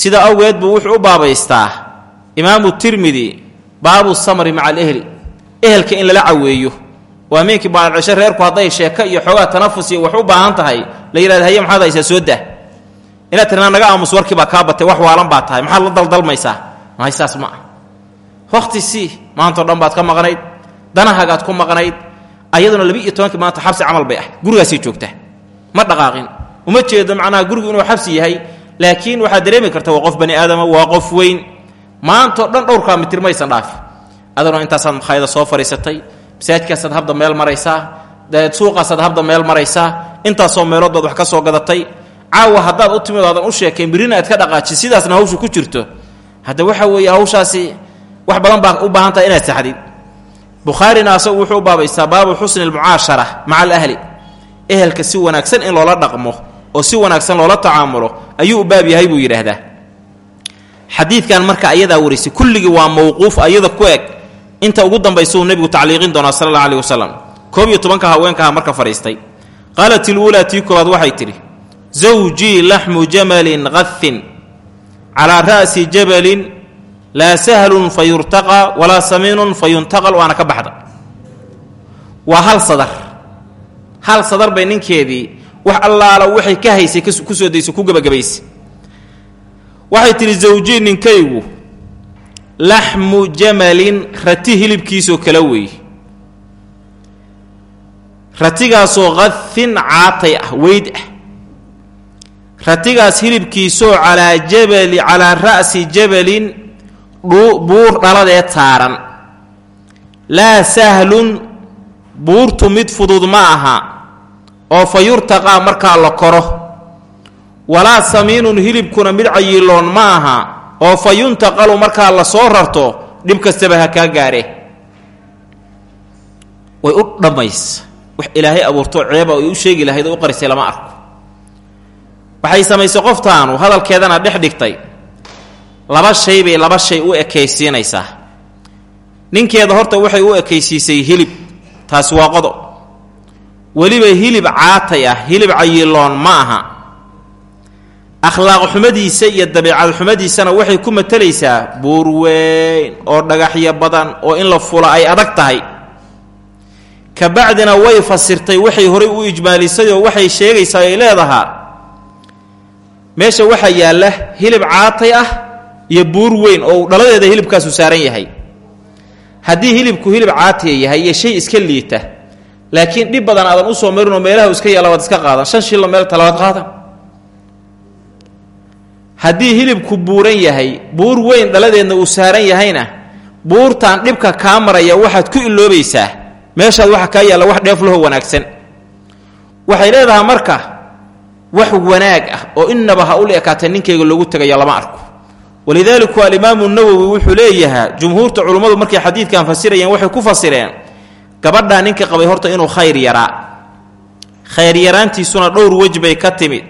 sida awgeed buu wuxuu u baabaystaa imaamu tirmidi baabu samri maca alehli. Ehelka in lala caweeyo. Waa miinkii bacdalcishe reerku hadday sheeko iyo xoogaa tanafus iyo wax u baahan tahay la yidhahda haye maxaad haysaa soo dah inaad tirnaa naga aamus warkii baa kaa batay wax waalan baa tahay. Maxaad la daldalmaysaa? Mahay saas ma ah wakhti sii dhan baad ka maqnayd danahagaad ku maqnayd ayaduna laba-iyo tobankii maanta xabsi camal bay ah. Gurigaasay joogtaa. Ma dhaqaaqin. Uma jeedo macnaha gurigu inuu xabsi yahay laakiin waxaad dareemi karta waa qof bani aadama waa qof weyn. Maantao dhan dhowrkaa mitir maysan dhaafi aduna intaasaad makhaayada soo fadhiisatay masaajidkaasaad habda meel maraysaa suuqaasaad habda meel maraysaa intaasoo meelood baad wax ka soo gadatay. Caawa haddaad u timid aadan u sheekayn birina aad ka dhaqaaji sidaasna hawsha ku jirto. Hadda waxa weeye hawshaasi wax badan baa u baahan tahay inaad saxdid. Bukhaarina asagu wuxuu u baabaystaa baabu xusni almucaashara maca alahli. Ehelka si wanaagsan in loola dhaqmo oo si wanaagsan loola tacaamulo ayuu u baab yahay buu yidhaahdaa. Xadiidkan marka ayadaa warisay kulligii waa mawquuf ayada ku eg. Inta ugu dambaysa uu nebigu tacliiqin doonaa sala alla alih wasalam koob iyo tobanka haweenkaha marka fadhiistay. Qaalat iluulaa tii koobaad waxay tidhi zawjii laxmu jamalin qathin calaa ra'si jabalin laa sahlun fa yurtaqa walaa samiinun fa yuntaqal waana ka baxda. Waa hal sadar. Hal sadar bay ninkeedii wax allaala waxay ka haysay ku soo daysay ku gebagabaysay waxay tidhi zawjii ninkaygu laxmu jamalin rati hilibkiisoo kala weeye ratigaasoo qadin caatay ah weyd ah. Ratigaas hilibkiisoo calaa jabali calaa ra'si jabalin buur dhaladeed saaran laa sahlun buurtu mid fudud ma aha oo fa yurtaqaa markaa la koro. Walaa samiinun hilibkuna mid cayiloon ma aha oo fa yuntaqalu markaa la soo rarto dhib kastaba ha kaa gaare. Way u dhammaysa wax ilaahay abuurto ceeba ay u sheegi lahayd oo u qarisay lama arko. Waxay samaysay qoftaanu hadalkeedana dhex dhigtay. Laba shay bay laba shay u ekaysiinaysaa. Ninkeeda horta waxay u ekaysiisay hilib. Taasi waa qodob weliba hilib caatay ah hilib cayiloon ma aha. Akhlaaq xumadiisa iyo dabiicad xumadiisana waxay ku matalaysaa buur weyn oo dhagaxyo badan oo in la fula ay adag tahay. Kabacdina way fasirtay waxay horay u ijmaalisay oo waxay sheegaysaa ay leedahaa. Meesha waxaa yaalla hilib caatay ah iyo buur weyn oo dhaladeeda hilibkaasu saaran yahay. Haddii hilibku hilib caatiya yahay iyo shay iska liita laakiin dhib badan aadan u soo marinoo meelaha iska yaalla waad iska qaadan shan shillo meel talabaad qaadan haddii hilibku buuran yahay buur weyn dhaladeedna uu saaran yahayna buurtaan dhibka kaa maraya waxaad ku iloobaysaa meeshaad waxa kaa yaalla wax dheef laho wanaagsan. Waxay leedahay marka wax wanaag ah oo innaba ha ula ekaatee ninkayga loogu tegaya lama arko. Walidaalika alimaamu nawowi wuxuu leeyahaa jumhuurta culummadu markay xadiidkan fasirayeen waxay ku fasireen gabadhaa ninka qabay horta inuu khayr yaraa. Khayr yaraantiisuna dhowr wej bay ka timid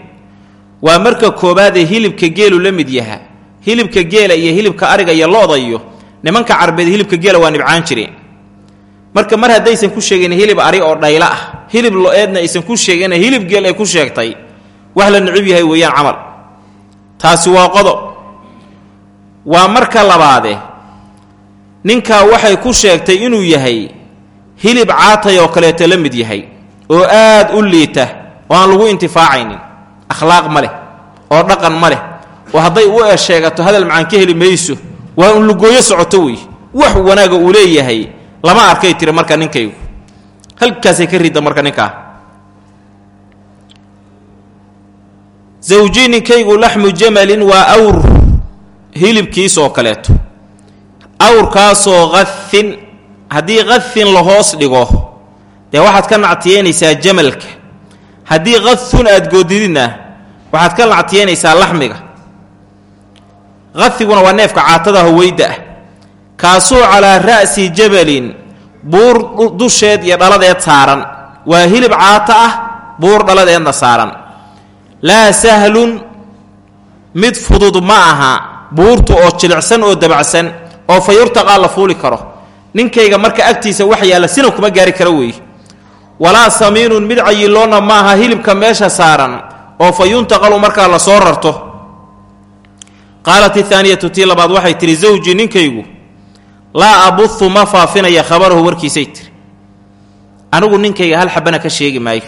waa marka koobaadee hilibka geelu la mid yaha. Hilibka geela iyo hilibka ariga iyo lo-da iyo nimanka carbeed hilibka geela waa nibcaan jireen. Marka mar haddaysan ku sheegin hilib ari oo dhaylo ah hilib lo'eedna aysan ku sheegin hilib geel ay ku sheegtay wax la nicib yahay weeyaan camal. Taasi waa qodob waa marka labaade ninkaa waxay ku sheegtay inuu yahay hilib caatay oo kaleeto la mid yahay oo aad u liita oo aan lagu intifaacaynin akhlaaq ma leh oo dhaqan ma leh oo hadday u esheegato hadal macaan ka heli mayso waa un lugooyo socoto wey wax wanaaga uu leeyahay lama arkay tiri marka ninkaygu. Halkaasay ka ridda marka ninkaa zawjii ninkaygu laxmu jamalin waa awr hilibkiisoo kaleeto. Awrkaasoo qafin haddii qafin la hoos dhigo dee waxaad ka nactiyeynaysaa jamalka. Haddii qafun aad goodididna waxaad ka nactiyeynaysaa laxmiga. Qafiguna waa neefka caatada haweyda ah. Kaasoo calaa ra'si jabalin buur dusheed iyo dhaladeed saaran. Waa hilib caato ah buur dhaladeedna saaran. Laa sahlun mid fudud ma aha. Buurtu oo jilicsan oo dabacsan oo fa yurtaqaa la fuuli karo ninkayga marka agtiisa wax yaalla sina kuma gaari karo weeye walaa samiinun mid cayiloonna ma aha hilibka meesha saaran oo fa yuntaqalu markaa la soo rarto. Qaalat ithaaniyatu tii labaad waxay tidhi zawjii ninkaygu laa abuhu ma faafinaya khabarahu warkiisay tiri. Anigu ninkayga hal xabana ka sheegi maayo.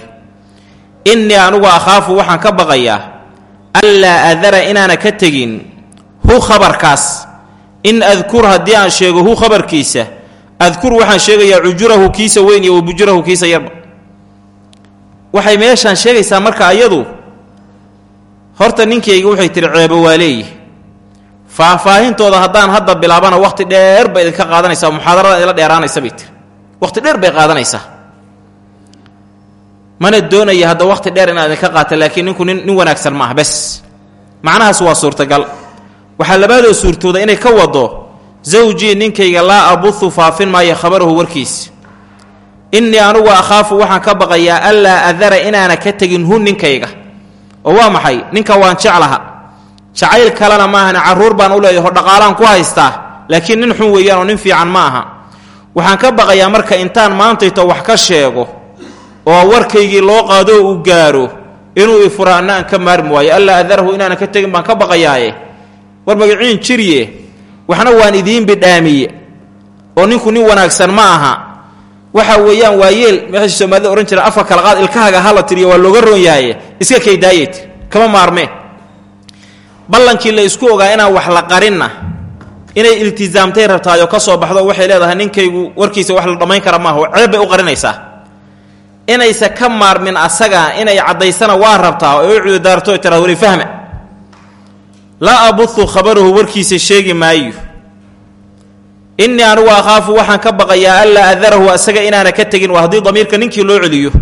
Innii anugu akhaafu waxaan ka baqayaa anlaa adara inaana ka tegin hu khabarkaas. In adkur haddii aan sheego hu khabarkiisa adkur waxaan sheegayaa cujurahu kiisa weyn iyo wabujurahu kiisa yarba waxay meeshaan sheegaysaa marka ayadu horta ninkayga waxay tihi ceebo waa leeyihi faahfaahintooda haddaan hadda bilaabana wakhti dheer bay idinka qaadanaysaa muxaadarada idla dheeraanaysa bay tiri wakhti dheer bay qaadanaysaa mana doonaya hadda wakhti dheer inaad idinka qaata laakiin ninku nin nin wanaagsan ma ah bes macnahaas waa suurtagal waxaa labaadoo suurtooda inay ka wado zawjii ninkayga laa abuhu faafin maayo khabarahu warkiisa innii anugu akhaafu waxaan ka baqayaa anlaa adara inaana ka tegin hu ninkayga. Oo waa maxay? Ninka waan jeclaha. Jacayl kalena maahane carruur baan u leeyaho dhaqaalaan ku haystaa. Laakiin nin xun weeyaan oo nin fiican ma aha. Waxaan ka baqayaa marka intaan maantayto wax ka sheego oo warkaygii loo qaado uu gaaro inuu ifura anna ka maarmi waayo. Allaa adarahu inaanan ka tegin baan ka baqayaaye. War magaciin jiriye waxna waan idiin bidhaamiye. oo ninku nin wanaagsan ma aha. waxa weeyaan waa yeel meeshii soomaalida ohan jira afka kala qaad ilkahaga hala tiriyo waa looga roon iska kaydaayeed kama maarmee ballankii la isku ogaa inaan wax la qarinna inay iltisaamtay rabtaayoo ka soo baxdo waxay leedahay ninkaygu warkiisa wax la dhammayn kara maaha oo ceeb bay u qarinaysaa. Inaysa ka maarmin asaga inay caddaysana waa rabtaa oo u cududaarto tiraad wali fahma laa abuhu khabarahu warkiisa sheegi maayo. Innii anugu akhaafu waxaan ka baqayaa anlaa adarahu asaga inaana ka tegin waa haddii damiirka ninkii loo celiyo.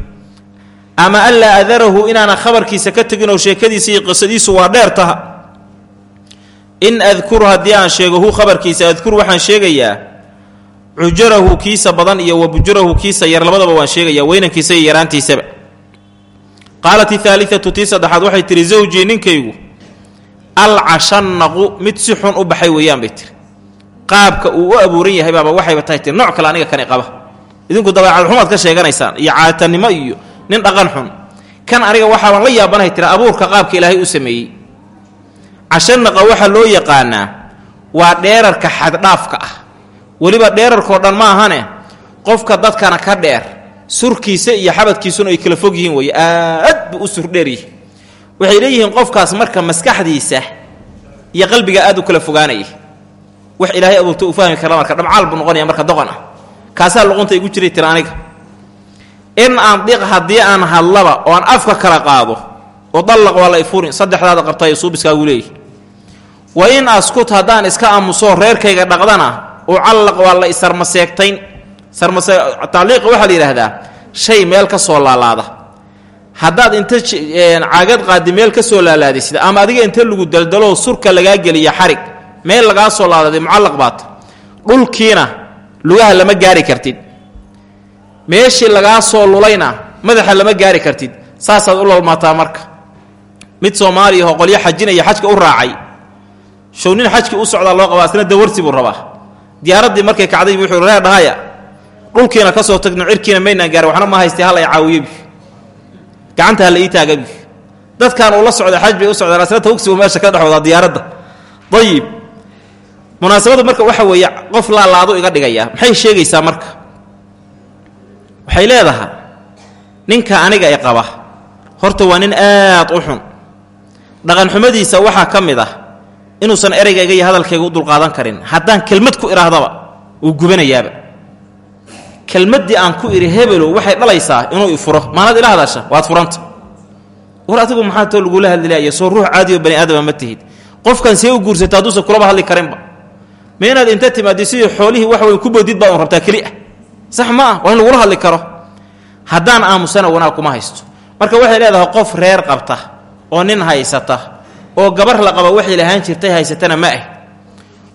Ama anlaa adarahu inaana khabarkiisa ka tegin oo sheekadiisa iyo qisadiisu waa dheer taha. In adkuru haddii aan sheego hu khabarkiisa adkuru waxaan sheegayaa cujarahu kiisa badan iyo wa kiisa yar labadaba waan sheegayaa weynankiisa iyo yaraantiisaba. Qaalat ihaaliatu tii saddexaad waxay tihi zawjii ninkaygu alcashannaqu mid si xun u baxay weeyaan bay tiri. Qaabka uu u abuuran yahay baaba waxayba tahay tiri nooc kale aniga kani qaba. Idinku dabeecad xumaad ka sheeganaysaan iyo caatanimo iyo nin dhaqan xun. Kan aniga waxaabaan la yaabanahay tiri abuurka qaabka ilaahay u sameeyey. Cashanaqa waxaa loo yaqaanaa waa dheerarka xaddhaafka ah. Weliba dheerarkao dhan ma ahane qofka dadkana ka dheer surkiisa iyo xabadkiisuna ay kala fog yihiin weye aad buu u surdheeryihi waxay leeyihiin qofkaas marka maskaxdiisa iyo qalbiga aad u kala fogaanaya wax ilaahay abuurta uu fahmi kara marka dhabcaal buu noqonaya marka doqon ah. Kaasaa luqunta igu jiray tira aniga. In aan dhiq haddii aan hadlaba oo aan afka kala qaado oo dallaq waa la ifurin saddexdaada qabtayo suubiskaagu leeyahy wa in askut haddaan iska aamuso reerkayga dhaqdana oo callaq waa la isarmaseegtayn tacliiqa waxaa la yidhaahdaa shay meel ka soo laalaada haddaad inta caagad qaadi meel ka soo laalaadisid ama adiga inta lagu daldaloo surka lagaa geliya xarig meel lagaa soo laadaday mucallaq baata dhulkiina lugaha lama gaari kartid. Meeshii lagaa soo lulayna madaxa lama gaari kartid. Saasaad u lolmaataa marka. Mid soomaaliya oo qolyo xajinaya xajka u raacay. Show nin u socdaa loo qabaa asna dawarsi buu rabaa. Diyaaraddii markay kacday wuxuu reer dhahaya dhulkiina ka soo tagno cirkiina maynaan gaari waxna ma haystay hal ay caawiyebi gacanta ha la ii taagabi dadkan uu la socda xaj bay u socdaan asna tawgsibu meesha ka dhex wadaa diyaaradda. Ayib munaasabadu marka waxa weeye qof laalaadu iga dhigaya maxay sheegaysaa marka? Waxay leedahay ninka aniga i qaba horta waa nin aad u xun. Dhaqanxumadiisa waxaa ka mid ah inuusan ereygayga iyo hadalkayga u dulqaadan karin. Haddaan kelmad ku idhaahdaba uu gubanayaaba kelmaddii aan ku idhi hebelow waxay dhalaysaa inuu ifuro maanad ila hadasha waad furanta. War adigu maxaa too lagula hadlilaaya soo ruux caadiyo bani aadama ma tihid. Qofkan see u guursata hadduusan kulaba hadli karinba ma inaad inta timaadi sidii xoolihii wax weyn ku boodid baa un rabtaa keli ah. Sax ma ah waa in lagula hadli karo. Haddaan aamusana wanaag kuma haysto. Marka waxay leedahay qof reer qabta oo nin haysata oo gabar la qaba waxay lahaan jirtay haysatana ma ah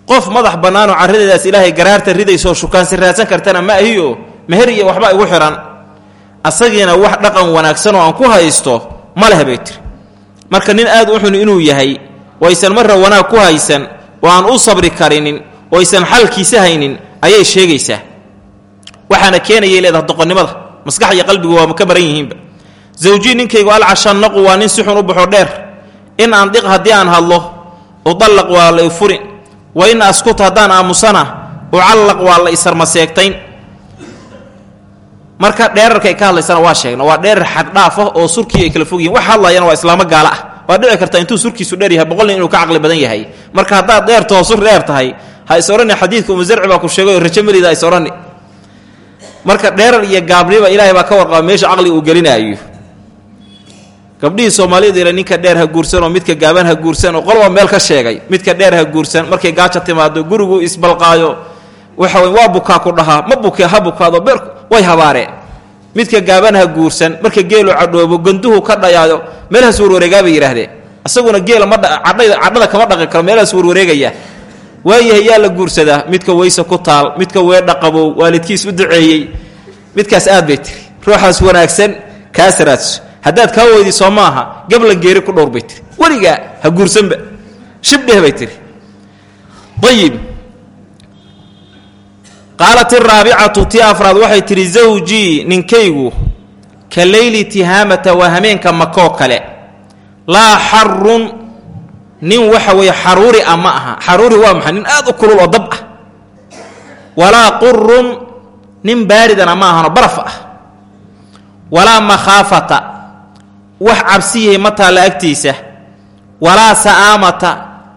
qof madax bannaanoo carradeedaas ilaahay garaarta ridaysoo shukaansi raadsan kartana ma ahiyo meher iyo waxba igu xidhan asagiina wax dhaqan wanaagsan oo aan ku haysto ma leh bay tiri. Marka nin aad u xun inuu yahay oo aysan marra wanaag ku haysan oo aan u sabri karinin oo aysan xalkiisa haynin ayay sheegaysaa. Waxaana keenayay leedaha doqonnimada. Maskax iyo qalbigu waa ka maran yihiinba. Zawjii ninkaygu alcashannaqu waa nin si xun u baxo dheer. In aan dhiq haddii aan hadlo udallaq waa la ifurin wa in askut haddaan aamusana ucallaq waa la isarmaseegtayn marka dheerarkaay ka hadlaysana waa sheegna waa dheerar xaddhaaf ah oo surkii ay kala fog yihiin wax hadlayana waa islaamo gaalo ah. Waa dhici karta intuu surkiisu dheer yahay boqol nin inuu ka caqli badan yahay. Marka haddaad dheertoo sur dheer tahay ha is odhani xadiidka umuzarci baa ku sheegay oo rajo melida is odhani marka dheerar iyo gaabniba ilaahay baa ka warqaba meesha caqliga uu gelinaayo gabdhihii soomaaliyadu ila ninka dheer ha guursan oo midka gaaban ha guursan oo qolba meel ka sheegay midka dheer ha guursan markay gaaja timaado gurigu isbalqaayo waxa wey waa bukaa ku dhahaa ma buke ha bukaado beer way habaareen. Midka gaaban ha guursan marka geelu cadhoobo ganduhu ka dhayaayo meelhaas warwareegaabay yidhaahdeen. Isaguna geela ma cadhada kama dhaqi karo meelhaas warwareegaya waayahay yaa la guursadaa midka weyse ku taal midka weedha qabow waalidkiis u duceeyey midkaas aad bay tiri. Ruuxaas wanaagsan kaas raadso haddaad kaa weydi soo maaha gablan geeri ku dhowr bay weligaa ha guursanba. Shibdheh bay tiri. Ayib qaalat iraabicatu tii afraad waxay tidhi zawjii ninkaygu ka leyli tihaamata waa hameenka makoo kale. Laa xarun nin waxa weeye xaruuri ah ma aha. Xaruuri waa maxay? Nin aad u kulul oo dab ah. Walaa qurun nin baaridana ma ahano baraf ah. Walaa makhaafata wax cabsiyahay ma taalla agtiisa. Walaa sa'aamata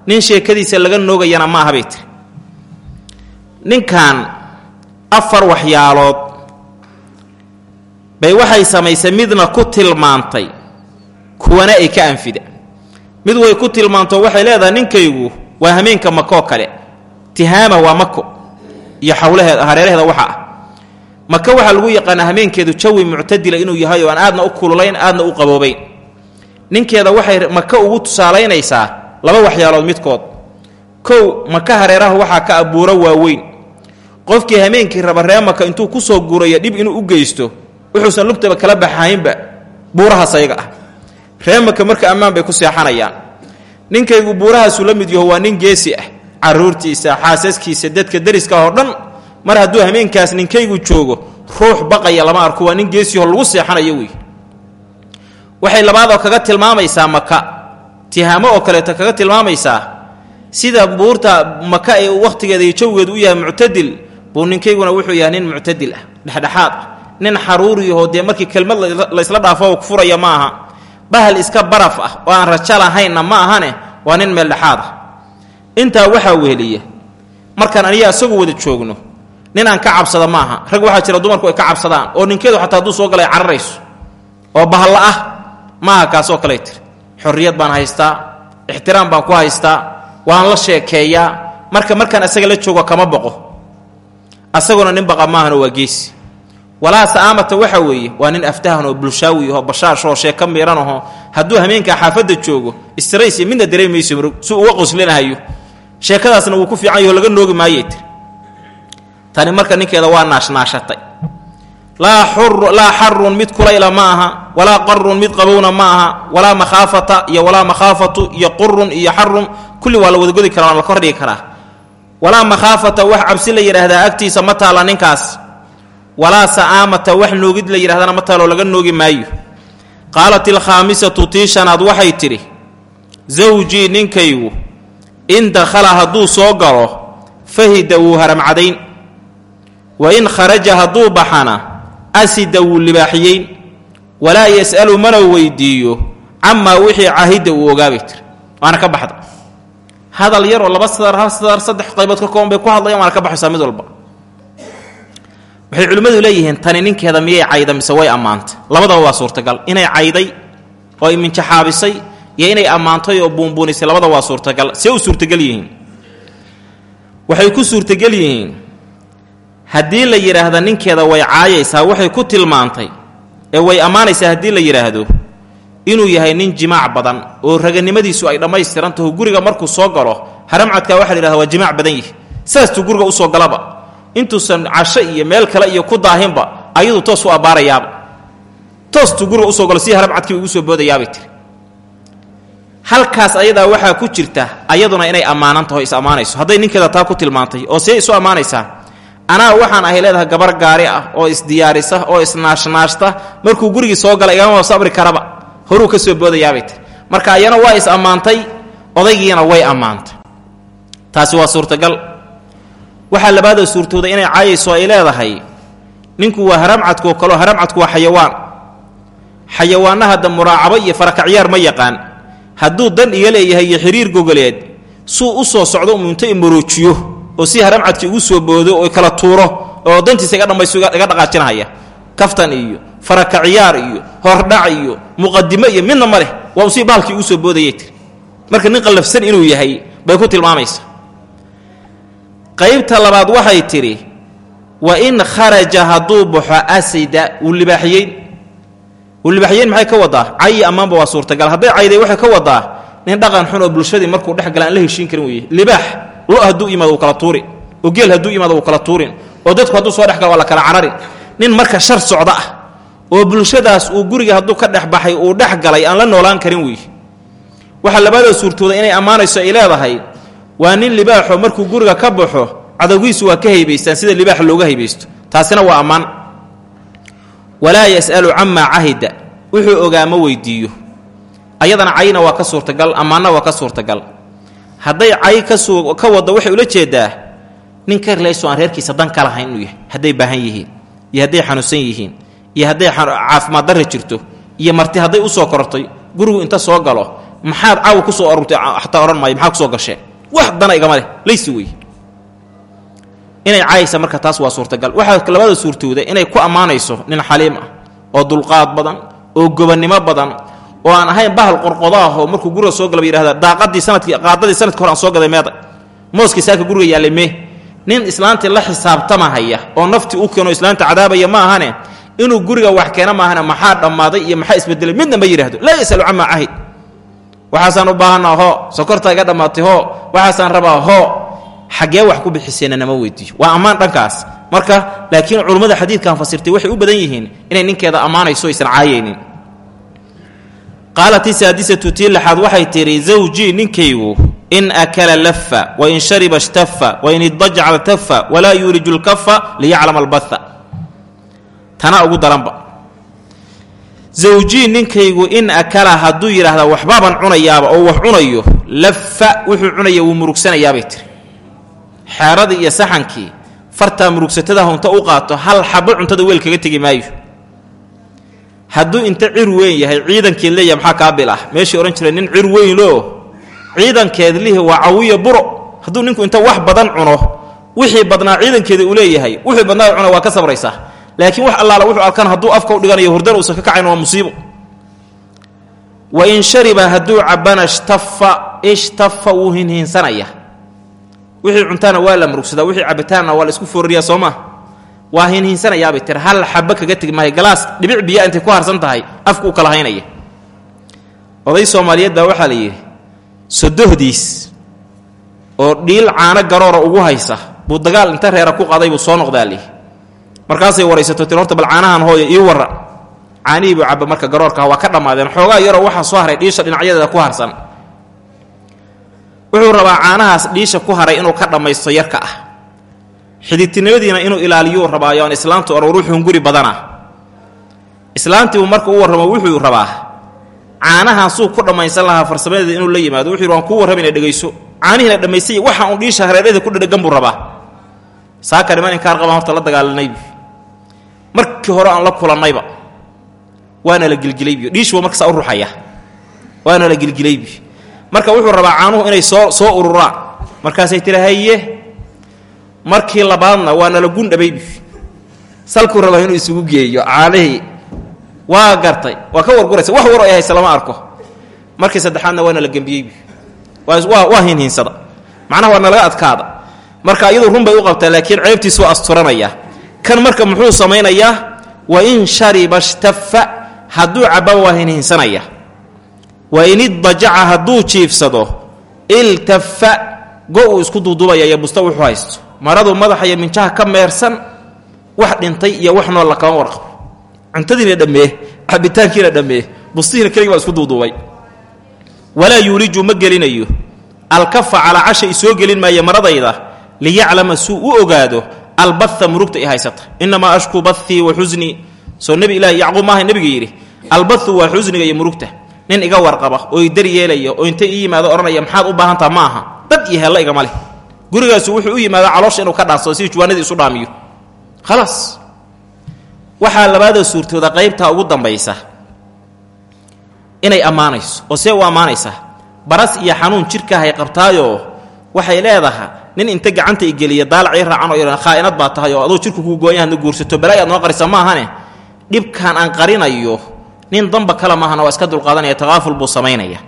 nin sheekadiisa laga noogayana ma aha bay tiri. Ninkan afar waxyaalood bay waxay samaysay midna ku tilmaantay kuwana ay ka anfida. Mid way ku tilmaanto waxay leedahay ninkaygu waa hameenka makoo kale tihaama waa mako iyo xawlaheeda hareeraheeda waxa ah maka waxaa lagu yaqaanaa hameenkeedu jawi muctadila inuu yahay oo aan aadna u kululayn aadna u qaboobayn. Ninkeeda waxay maka ugu tusaalaynaysaa laba waxyaalood midkood. Kow maka hareeraha waxaa ka abuuro waaweyn. Qofkii hameenkii raba ree maka intuu ku soo gurayo dhib inuu u geysto wuxuusan lugtaba kala baxaynba buurahaas ayaga ah. Ree maka marka ammaan bay ku seexanayaan. Ninkaygu buurahaasuu la mid yaho waa nin geesi ah caruurtiisa xaasaskiisa dadka deriska oo dhan mar hadduu hameenkaas ninkaygu joogo ruux baqaya lama arko waa nin geesiyaho lagu seexanayo wey waxay labaadoo kaga tilmaamaysaa maka tihaamo oo kaleeto kaga tilmaamaysaa sida buurta maka ee wakhtigeeda iyo jawgeedu u yahay muctadil buu ninkayguna wuxuu yahay nin muctadil ah dhexdhexaad ah. Nin xaruuriyahoo dee markii kelmad laysla dhaafo furaya ma aha. Bahal iska baraf ah oo aan rajo lahaynna ma ahane waa nin meel dhexaad ah. Intaa waxaa weheliya markaan aniya isagu wada joogno nin aan ka cabsada ma aha rag waxaa jira dumarku ay ka cabsadaan oo ninkeedu xataa hadduu soo galay cararayso oo bahalla ah maaha kaasoo kaley tiri xorriyad baan haystaa ixtiraam baan ku haystaa waan la sheekeeyaa. Marka markaan isaga la joogo kama boqo. Asaguna nin baqa maahano waa geesi. Walaa sa'aamata waxa weeye waa nin aftahan oo bulshaawi ahoo bashaashoo sheeka miiran ahoo hadduu hameenkaa xaafadda joogo istarays iyo midna dareemayso murug si uga qoslinahayo sheekadaasna wuu ku fiican yaho laga noogi maayay tiri tani marka ninkeeda waa naashnaashatay laa xarun mid kulayla ma aha walaa qarun mid qabowna ma aha walaa makhaafata iyo walaa makhaafatu iyo qurun iyo xarun kulli waa la wadagodi kara waan la kordhigi karaa. Walaa makhaafata wax cabsi la yidhaahdaa agtiisa ma taalla ninkaas. Walaa sa'aamata wax noogid la yidhahdana ma taalloo laga noogi maayo. Qaalat ilkhaamisatu tii shanaad waxay tidhi zawjii ninkaygu in dakhala hadduu soo galo fahida wuu haramcadayn wa in kharaja hadduu baxana asida wuu libaaxiyeyn walaa yas'alu mana weydiiyo camaa wixii cahidda uu ogaabay tiri waana ka baxda hadal yar oo laba sadar hal sadar saddex qaybood ka kooban bay ku hadlayaan waana ka baxaysaa mid walba waxay culimmadu leeyihiin tani ninkeeda miyay cayda mise way ammaantay labadaba waa suurtagal inay cayday oo ay minjaxaabisay iyo inay ammaantay oo buunbuunisay labadaba waa suurtagal see u suurtagal yihiin waxay ku suurtagal yihiin haddii la yidhaahda ninkeeda way caayaysaa waxay ku tilmaantay ee way ammaanaysaa haddii la yidhaahdo inuu yahay nin jimaac badan oo raganimadiisu ay dhammaystiran taho guriga markuu soo galo haramcadkaa waxa la yidhahda waa jimaac badan yihi saastuu guriga u soo galaba. Intuusan casho iyo meel kale iyo ku daahinba ayadu toos u abbaarayaaba toostuu guriga u soo galo si haramcadkiiba ugu soo boodayaabay tiri. Halkaas ayadaa waxaa ku jirta ayaduna inay ammaanan taho is ammaanayso. Hadday ninkeeda taa ku tilmaantay oo see isu ammaanaysaa anaa waxaan ahay leedahay gabar gaari ah oo isdiyaarisa oo isnaashnaashta. Markuu gurigii soo gala igama sabri karaba. Horuu ka soo boodayaabay tiri marka ayana waa is ammaantay odaygiina way ammaantay. Taasi waa suurtagal. Waxaa labaadoo suurtooda inay caayayso ay leedahay ninku waa haramcadkuoo kaleo haramcadku waa xayawaan. Xayawaanna hadda muraacabo iyo farakacyaar ma yaqaan. Hadduu dan iga leeyahay iyo xiriir gogoleed suu u soo socdo umunto imoroojiyo oo si haramcadkii ugu soo boodo oo kala tuuro oo dantiisa iga dhammayso iga dhaqaajinahaya kaftan iyo farakaciyaar iyo hordhac iyo muqadimo iyo midna ma leh. Waa u sii baalkii ugu soo boodayay tiri marka nin qallafsan inuu yahay bay ku tilmaamaysaa qaybta labaad waxay tidhi wa in kharaja hadduu baxo asida wuu libaaxiyeyn. Wuu libaaxiyeyn maxay ka wadaa cayi ammaanba waa suurtagal. Hadday cayday waxay ka wadaa nin dhaqan xun oo bulshadii markuu dhex gala aan la heshiin karin weeye libaax lo hadduu imaado wuu kala tuurin oo geel hadduu imaado kala tuurin oo dadku hadduu soo dhex galo la kala cararin nin marka shar socda ah oo bulshadaas uu guriga hadduu ka dhex baxay uu dhex galay aan la noolaan karin weeye waxaa labada suurtooda inay ammaanayso ay waa nin libaaxo markuu guriga ka baxo cadowgiisu waa ka haybaystaan sida libaaxa looga haybaysto. Taasina waa ammaan. Walaa yas'alu camaa cahida wuxuu ogaa ma weydiiyo. Ayadana cayna waa ka suurtagal ammaanna waa ka suurtagal hadday cay ka waddo waxay ula jeedaa nin ka relayso aan reerkiisa dan ka lahayn inuu yahay hadday baahan yihiin iyo hadday xanuunsan yihiin iyo hadday caafimaad darra jirto iyo marti hadday u soo korortay gurigu inta soo galo maxaad caawa ku soo arurtay xataa odhan maayo maxaad ku soo gashee? Wax dana igama leh laysi wey inay caayaysa marka taas waa suurtagal. Waxaa labada suurtooda inay ku ammaanayso nin xaliim ah oo dulqaad badan oo gobannimo badan oo aan ahayn bahal qorqodo ah oo markuu guriga soo galaba yidhahda daaqadii sannadkii qaadadii sanadka hor aan soo gaday meeda. Mooskii saaka guriga yaallay mee nin islaantii la xisaabtamahaya oo naftii u keeno islaanta cadaabaya ma ahane. Inuu guriga wax keena maahane maxaa dhammaaday iyo maxaa isbedelay? Midna ma yidhaahdo laa yasalu camaa cahid. Waxaasaan u baahanaa hoo sokortaa iga dhammaatay hoo. Waxaasaan rabaa hoo xaggee wax ku bixiseenna nama weydiiyo. Waa ammaan dhankaas. Marka laakiin culummada xadiidkan fasirtay waxay u badan yihiin inay ninkeeda ammaanayso aysan caayaynin qaalat isaadisatu tii waxay tidhi zawjii ninkaygu in akala lafa wain shariba shtafa wain idajaca ltafa walaa yuuliju lkafa liyaclama albatha. Tana ugu daranba. Zawjii ninkaygu in akala hadduu yidhaahda waxbaaban cunayaaba oo wax cunayo lafa wuxuu cunaya wuu murugsanayaabay tiri. Xeeradii iyo saxankii fartaa murugsatada hunta u qaato hal xabo cuntada weel kaga tegi maayo hadduu inta cir weyn yahay ciidankeed leeyahay maxaa kaabil ah meeshii odhan jiray nin cir weynoo ciidankeed waa cawiya buro. Hadduu ninku inta wax badan cuno wixii badnaa ciidankeeda uu leeyahay wixii badnaa cuna waa ka sabraysaa laakiin wax allaala wuxuu arkaan hadduu afka u dhiganayo hurdana uusan ka kacayn waa musiibo. Wa in shariba hadduu cabana ishtafa ishtafa wuu hinhiinsanaya. Wixii cuntaana waa la murugsadaa wixii cabitaanna waa la isku foorariyaa soo maa waa hinhiinsanayaabay tiri. Hal xaba kaga tegi maayo? Galaas dhibic biya intay ku harsan tahay afka u kala haynaya. Oday soomaaliyeed baa waxaa la yidhi sodohdiis oo dhiil caano garoora ugu haysa buu dagaal inta reera ku qaday buu soo noqdaa markaasay waraysato tir horta bal caanahan hooya ii warra. Caanihii buu cabba marka garoorkaha waa ka dhammaadeen xoogaa yaroo waxaa soo haray dhiisha dhinacyadeeda ku harsan. Wuxuu rabaa caanahaas dhiisha ku haray inuu ka dhammaysto yarka ah xididtinimadiina inuu ilaaliyuu rabaayo aan islaamtu aroor wuxuun guri badana. Islaamtiibuu marka u warramo wuxuu rabaa caanahan ku dhammaysan lahaa farsamadeeda inuu la yimaado wuxuu waan kuu warramayna dhegayso caanihiina dhammaystay waxa uun dhiisha hareerada ku dhadhagan buu rabaa. Saaka niman inkaar qabaan horta la dagaalanaybi markii hore aan la kulannayba waana la gilgilaybi dhiishuba markasaa u ruxaya waana la gilgilaybi marka wuxuu rabaa caanuhu inay soo soo ururaan markaasay tiri markii labaadna waa nala gundhabaybi salkuu rabaa inuu isugu geeyo caanihii waa gartay waa ka warguraysa wax war ay haysa lama arko. Markii saddexaadna waa nala gembiyeybi waa hinhiinsada macnaha waa nalaga adkaada. Marka iyadu run bay u qabtaa laakiin ceebtiisu waa asturanaya. Kan marka muxuu samaynayaa wa in shariba shtafa hadduu cababa waa hinhiinsanaya wa in iddajaca hadduu jiifsado iltafa go uu isku duuduubaya iyo busta wuxuu haysto maradu madaxa iyo minjaha ka meersan wax dhintay iyo wax nool la kama warqabo cuntadiina dhammee cabitaankiina dhammee bustihiina keligii baa isku duuduubay. Walaa yuuliju ma gelinayo. Alkafa calaa casha isoo gelin maayo maradayda liyaclama suu u ogaado albatha murugta i haysata. Inamaa ashkuu bathii wa xusnii soo nebi ilaahi yacquub maaha nebiga yidhi albathu waa xusniga iyo murugta. Nin iga warqaba oo i dar yeelaya oo intay ii yimaado odhanaya maxaad u baahantaha? Ma aha. Dad iyo hella igama leh gurigaasu wuxuu u yimaadaa caloosha inuu ka dhaansado sidii juwaanadii isu dhaamiyo. Khalaas waxaa labaada suurtooda qaybtaa ugu dambaysa inay ammaanayso oo see u ammaanaysaa baras iyo xanuun jidhkaahay qabtaayoo waxay leedaha nin inta gacanta igeliya daalacii raacan oo yidhan khaa'inad baa tahay oo aduu jidhku kuu goonya hadna guursato balaa'i aad noo qarisa ma ahane dhibkan aan qarinayo nin damba kale maahana waa iska dulqaadanaya takaaful buu samaynaya.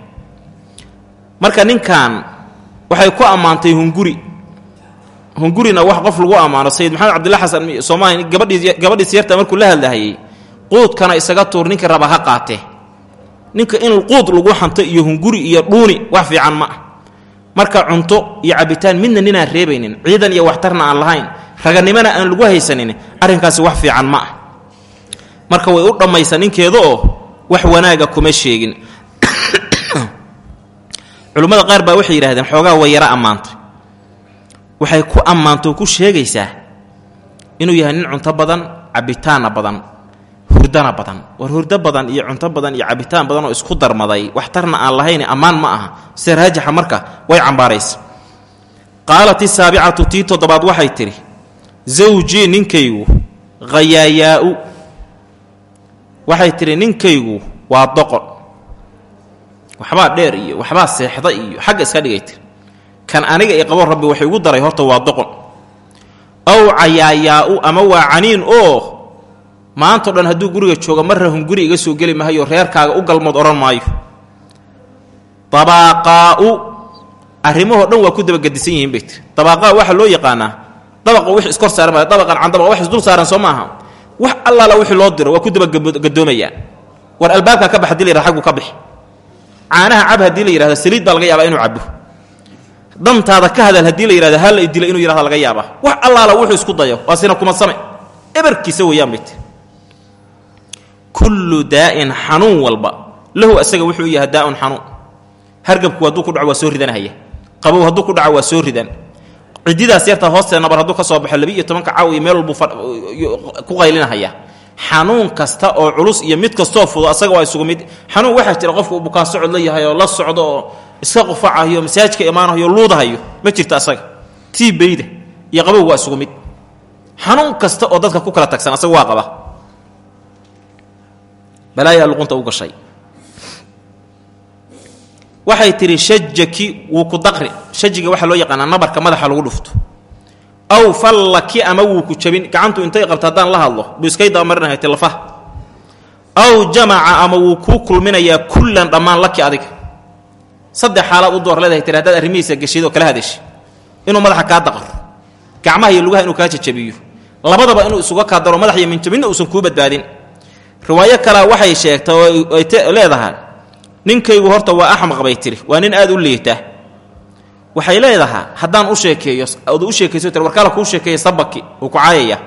Marka ninkan waxay ku ammaantay hunguri hungurina wax qof lagu ammaano sayid maxamed cabdilla xasan soomaali gabadhii gabadhiis yarta markuu la hadlahayey quudkana isaga tuur ninkii raba ha qaate. Ninka in quud lagu xanto iyo hunguri iyo dhuuni wax fiican ma ah. Marka cunto iyo cabitaan midna ninaan reebaynin ciidan iyo waxtarna aan lahayn raganimona aan lagu haysanin arrinkaasi wax fiican ma ah. Marka way u dhammaysa ninkeeda oo wax wanaaga kuma sheegin. Culimmada qaar baa waxay yidhahdeen xoogaa way yaro ammaantay waxay ku ammaantoo ku sheegaysaa inuu yahay nin cunto badan cabitaanna badan hurdana badan. War hurdo badan iyo cunto badan iyo cabitaan badan oo isku darmaday. Waxtarna aan lahayn ammaan ma aha. Sida raajixa marka way cambaaraysa. Qaalat isaabicatu tii toddobaad waxay tidhi zawjii ninkaygu khayaayaa'u waxay tidhi ninkaygu waa doqon waxbaa dheer iyo waxbaa seexda iyo xagga iska dhigay tiri kan aniga i qabo rabbi waxay ugu daray horta waa doqon ow cayaayaa'u ama waa caniin oo maantao dhan hadduu guriga joogo marrahun guri iga soo geli mahayo reerkaaga u galmood odhan maayo. Dabaaqaa'u arrimahoo dhan waa ku dabagedisan yihiin bay dabaaqaa waxaa loo yaqaanaa dabaqa wix iskor saaran ma dabaqan can dabaqa wax isdul saaran soo maaha. Wax allaala wixii loo diro waa ku dabagadoomayaan war albaabkaa ka bax haddii la yirahda xaggu ka bixi. Caanaha cab haddii la yihahdo saliid baa laga yaabaa inuu cabo dantaada ka hadal haddii la yihahdo hala idila inuu yihahda laga yaabaa. Wax allaala wuxuu isku dayo waa sina kuma same ebarkiisa weeyaan bay kullu daa'in xanuun walba. Lahu asaga wuxuu yahay daa'un xanuun. Hargabku hadduu ku dhaco waa soo ridanahaya. Qabow hadduu ku dhaco waa soo ridan. Cididaas yartaa hoosteeda nabar hadduu ka soo baxo labi iyo tobanka caaw iyo meel walbuu ku qaylinahaya xanuun kasta oo culus iyo mid kastoo fudo asaga waa isugu mid. Xanuun waxaa jira qofka uu bukaan socod la yahay oo la socdo oo iska qufacayo masaajka imaanahayo luudahayo ma jirto asaga. Tii bayda iyo qabow waa isugu mid. Xanuun kasta oo dadka ku kala tagsan asaga waa qaba. Balaayaa luqunta u gashay. Waxay tidhi shajaki wuu ku daqri. Shajiga waxaa loo yaqaanaa nabarka madaxa lagu dhufto aw fallaki ama wuu ku jabin. Gacantu intay qabto haddaan la hadlo buu iskay dabamarinahay tilafaha aw jamaca ama wuu kuu kulminayaa kullan dhammaan laki adiga saddex xaalaad u door leedahay tiri haddaad arrimihiisa geshid oo kala hadashay. Inuu madaxa kaa daqro gacmaha iyo lugaha inuu kaa jajabiyo. Labadaba inuu isuga kaa daro madax iyo uusan kuu badbaadin. Riwaayo kalea waxay sheegtay oo ay leedahay ninkaygu horta waa axmaq bay tiri waa nin aad u liita waxay leedahaa haddaan u sheekeeyo ood u sheekayso warkaala kuu sheekeeya sabaki uu ku caayaya.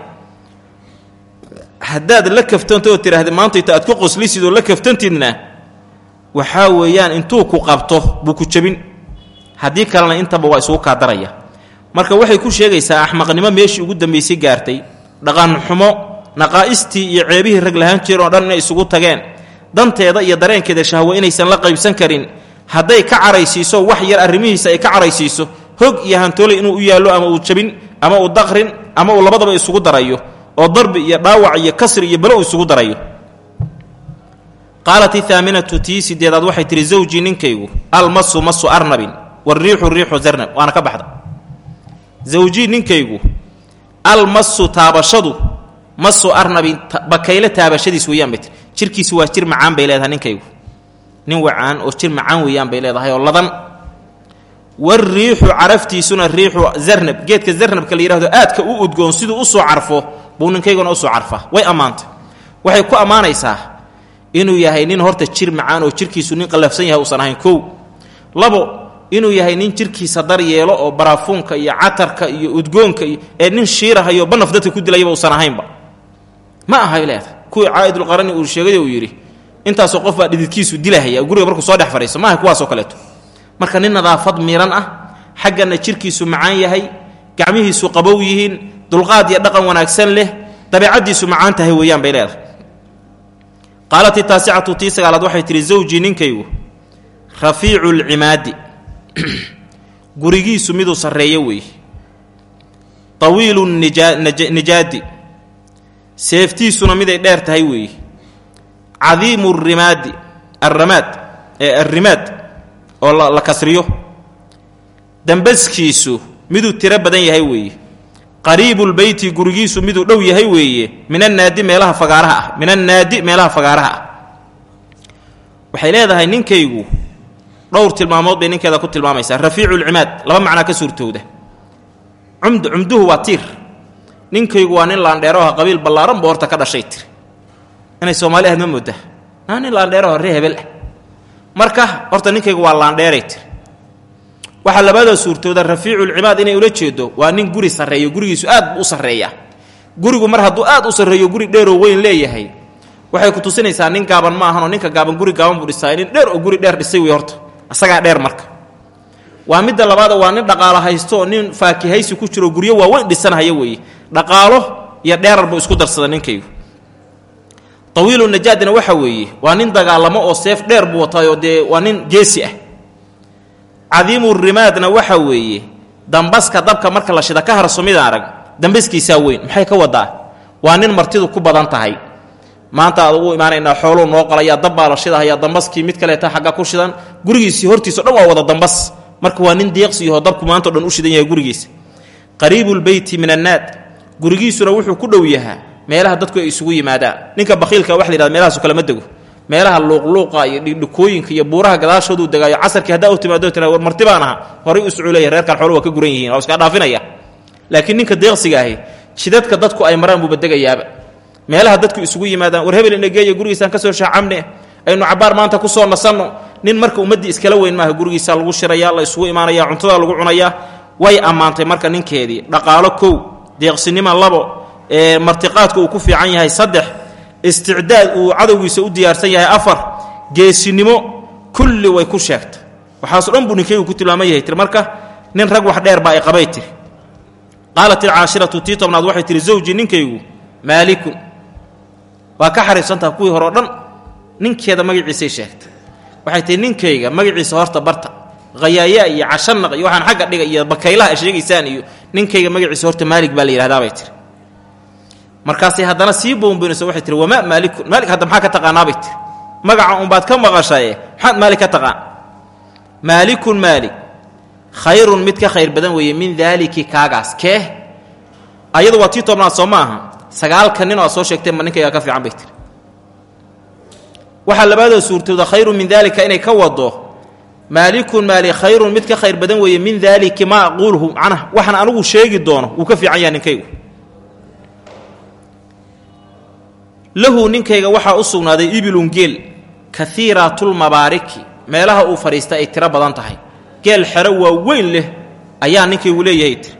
Haddaad la kaftanto oo tiraahda maantayta aad ku qoslisid oo la kaftantidna waxaa weeyaan intuu ku qabto buu ku jabin. Haddii kalena intaba waa isugu kaa daraya. Marka waxay ku sheegaysaa axmaqnimo meeshii ugu dambaysay gaartay dhaqanxumo naqaa'istii iyo ceebihii rag lahaan jireen oo dhan inay isugu tageen. Danteeda iyo dareenkeeda shahwo inaysan la qaybsan karin hadday ka caraysiiso wax yar arrimihiisa ay ka caraysiiso hog iyo hantooley inuu u yaallo ama uu jabin ama uu daqrin ama uu labadaba isugu darayo oo darbi iyo dhaawac iyo kasri iyo balo uu isugu darayo. Qaalat ihaaminatu tii sideedaad waxay tihi zawjii ninkaygu almasu masu arnabin wariixu riixu zarnab. Waana ka baxda. Zawjii ninkaygu almasu taabashadu masu arnabin bakayle taabashadiis weeyaan bay tiri jirkiisu waa jir macaan bay leedahay ninkaygu nin wacaan oo jir macaan weeyaan bay leedahay oo ladan. Wariixu caraftiisuna riixu zarnab geedka zarnabka la yidhahdo aadka u udgoon siduu u soo carfo buu ninkayguna u soo carfaa way ammaantay. Waxay ku ammaanaysaa inuu yahay nin horta jir macaan oo jirkiisu nin qallafsan yahay uusan ahayn kow. Labo inuu yahay nin jirkiisa dar yeelo oo baraafuunka iyo catarka iyo udgoonka iyo ee nin shiirahayo banaf dadka ku dilayaba uusan ahaynba. Ma ahay leedahay. Kuwii caa'idulqarani uu sheegay uu yidhi intaasoo qof baa dhididkiisu dilahaya guriga markuu soo dhex fadhiiso maaha kuwaasoo kaleeto. Marka nin nadaafad miiran ah xaggana jirkiisu macaan yahay gacmihiisu qabow yihiin dulqaad iyo dhaqan wanaagsan leh dabeecaddiisu macaan tahay weeyaan bay leedahay. Qaalat itaasicatu tii sagaalaad waxay tihi zawjii ninkaygu rafiicu lcimaadi gurigiisu miduu sarreeyo weeye tawiilu nijaadi. Seeftiisuna miday dheer tahay weeye cadiimu rimaadi aramaad ee arrimaad oo la kasriyo. Dambaskiisu miduu tiro badan yahay weeye. Qariibulbeyti gurigiisu miduu dhow yahay weeye. Min annaadi meelaha fagaaraha ah. Min meelaha fagaaraha ah. Waxay leedahay ninkaygu dhowr tilmaamood bay ninkeeda ku tilmaamaysaa. Rafiicu lcimaad laba macnaa ka suurtowda cumd cumduhu waa tiir. Ninkaygu waa nin laandheeroha qabiil ballaaran buu horta ka dhashay tiri inay soomaali ahayd ma moodaa? Aa nin laandheeroho ree hebel ah. Marka horta ninkaygu waa laandheeray tiri waxaa labada suurtooda rafiiculcimaad inay ula jeedo waa nin guri sarreeyo gurigiisu aad buu u sarreeyaa. Gurigu mar hadduu aad u sarreeyo guri dheeroo weyn leeyahay waxay ku tusinaysaa nin gaaban ma ahanoo ninka gaaban guri gaaban buu dhisaa nin dheer oo guri dheer dhisay wey horta asagaa dheer marka. Waa midda labaada waa nin dhaqaalo haysto nin faakihaysi ku jiro guryo waaweyn dhisanhaya weeye dhaqaalo iyo dheerar buu isku darsada ninkaygu tawiilu najaadina waxa weeye waa nin dagaalamo oo seef dheer buu wataayoo dee waa nin geesi ah cadiimu rimaadna waxa weeye dambaska dabka marka la shida ka harso mid arag dambaskiisaa weyn maxay ka wadaa waa nin martidu ku badan tahay maanta aad ugu imaanaynaa xooluu noo qalayaa dabbaa la shidahayaa dambaskii mid kaleeta xagga ku shidan gurigiisii hortiisao dhan waa wada dambas marka waa nin deeqsiyaho dabku maantao dhan u shidan yahay gurigiisa qariibulbeyti min annaad gurigiisuna wuxuu ku dhow yahaa meelaha dadku ay isugu yimaadaan. Ninka bakhiilka waxa la yihahda meelahaasu kalama dego. Meelaha luuqluuqa iyo dhidhikooyinka iyo buuraha gadaashooduu degaayo casarkii haddaa u timaado tira war marti aha horay u sucuulaya reerkan xoolo waa ka guran yihiin waa iska dhaafinaya laakiin ninka deeqsiga ahi jidadka dadku ay maraan buuba degayaaba. Meelaha dadku isugu yimaadaan war hebel inageeya gurigiisaan ka soo shaacamne aynu cabaar maanta ku soo nasanno. Nin marka ummaddii iskala weyn maaha gurigiisa lagu shiraya la isugu imaanaya cuntada lagu cunayaa way ammaantay marka ninkeedii. Dhaqaalo kow deeqsinima labo martiqaadka uu ku fiican yahay saddex isticdaad uu cadowgiisa u diyaarsan yahay afar geesinimo kulli way ku sheegtay waxaaso dhan buu ninkeygu ku tilmaaman yahay tir marka nin rag wax dheer baa ay qabay tiri. Qaalat ilcaashiratu tii tobnaad waxay tihi zawji ninkaygu maalikun waa ka xariibsantaha kuwii hore dhan ninkeeda magaciisay sheegtay. Waxay tihi ninkayga magaciisa horta barta hayaaya iyo cashanaq iyo waxaan xagga dhiga iyo bakaylaha ay sheegaysaan iyo ninkayga magaciisa horta maalig baa la yidhahdaa bay tiri markaasay haddana sii boonboynayso waxay tihi wamaa maalikun? Maalik hadda maxaa ka taqaanaabay tiri magaca unbaad ka maqashaye maxaad maalik ka taqaan? Maalikun maalik khayrun mid ka khayr badan weeye min daaliki kaagaas kee? Ayadu waa tii tobnaad soo ma aha sagaalka nin oo soo sheegteen ma ninkayga ka fiican bay tiri waxaa labaadoo suurtooda khayrun min daalika inay ka wado maalikun maali khayrun mid ka khayr badan weeye min daaliki maa aquuluhu macnaha waxaan anigu sheegi doono wuu ka fiican yaha ninkaygu lahu ninkayga waxaa u sugnaaday ibilun geel kaiiratulmabaariki meelaha uu fadhiista ay tiro badan tahay. Geel xero waa weyn leh ayaa ninkaygu leeyahay tir.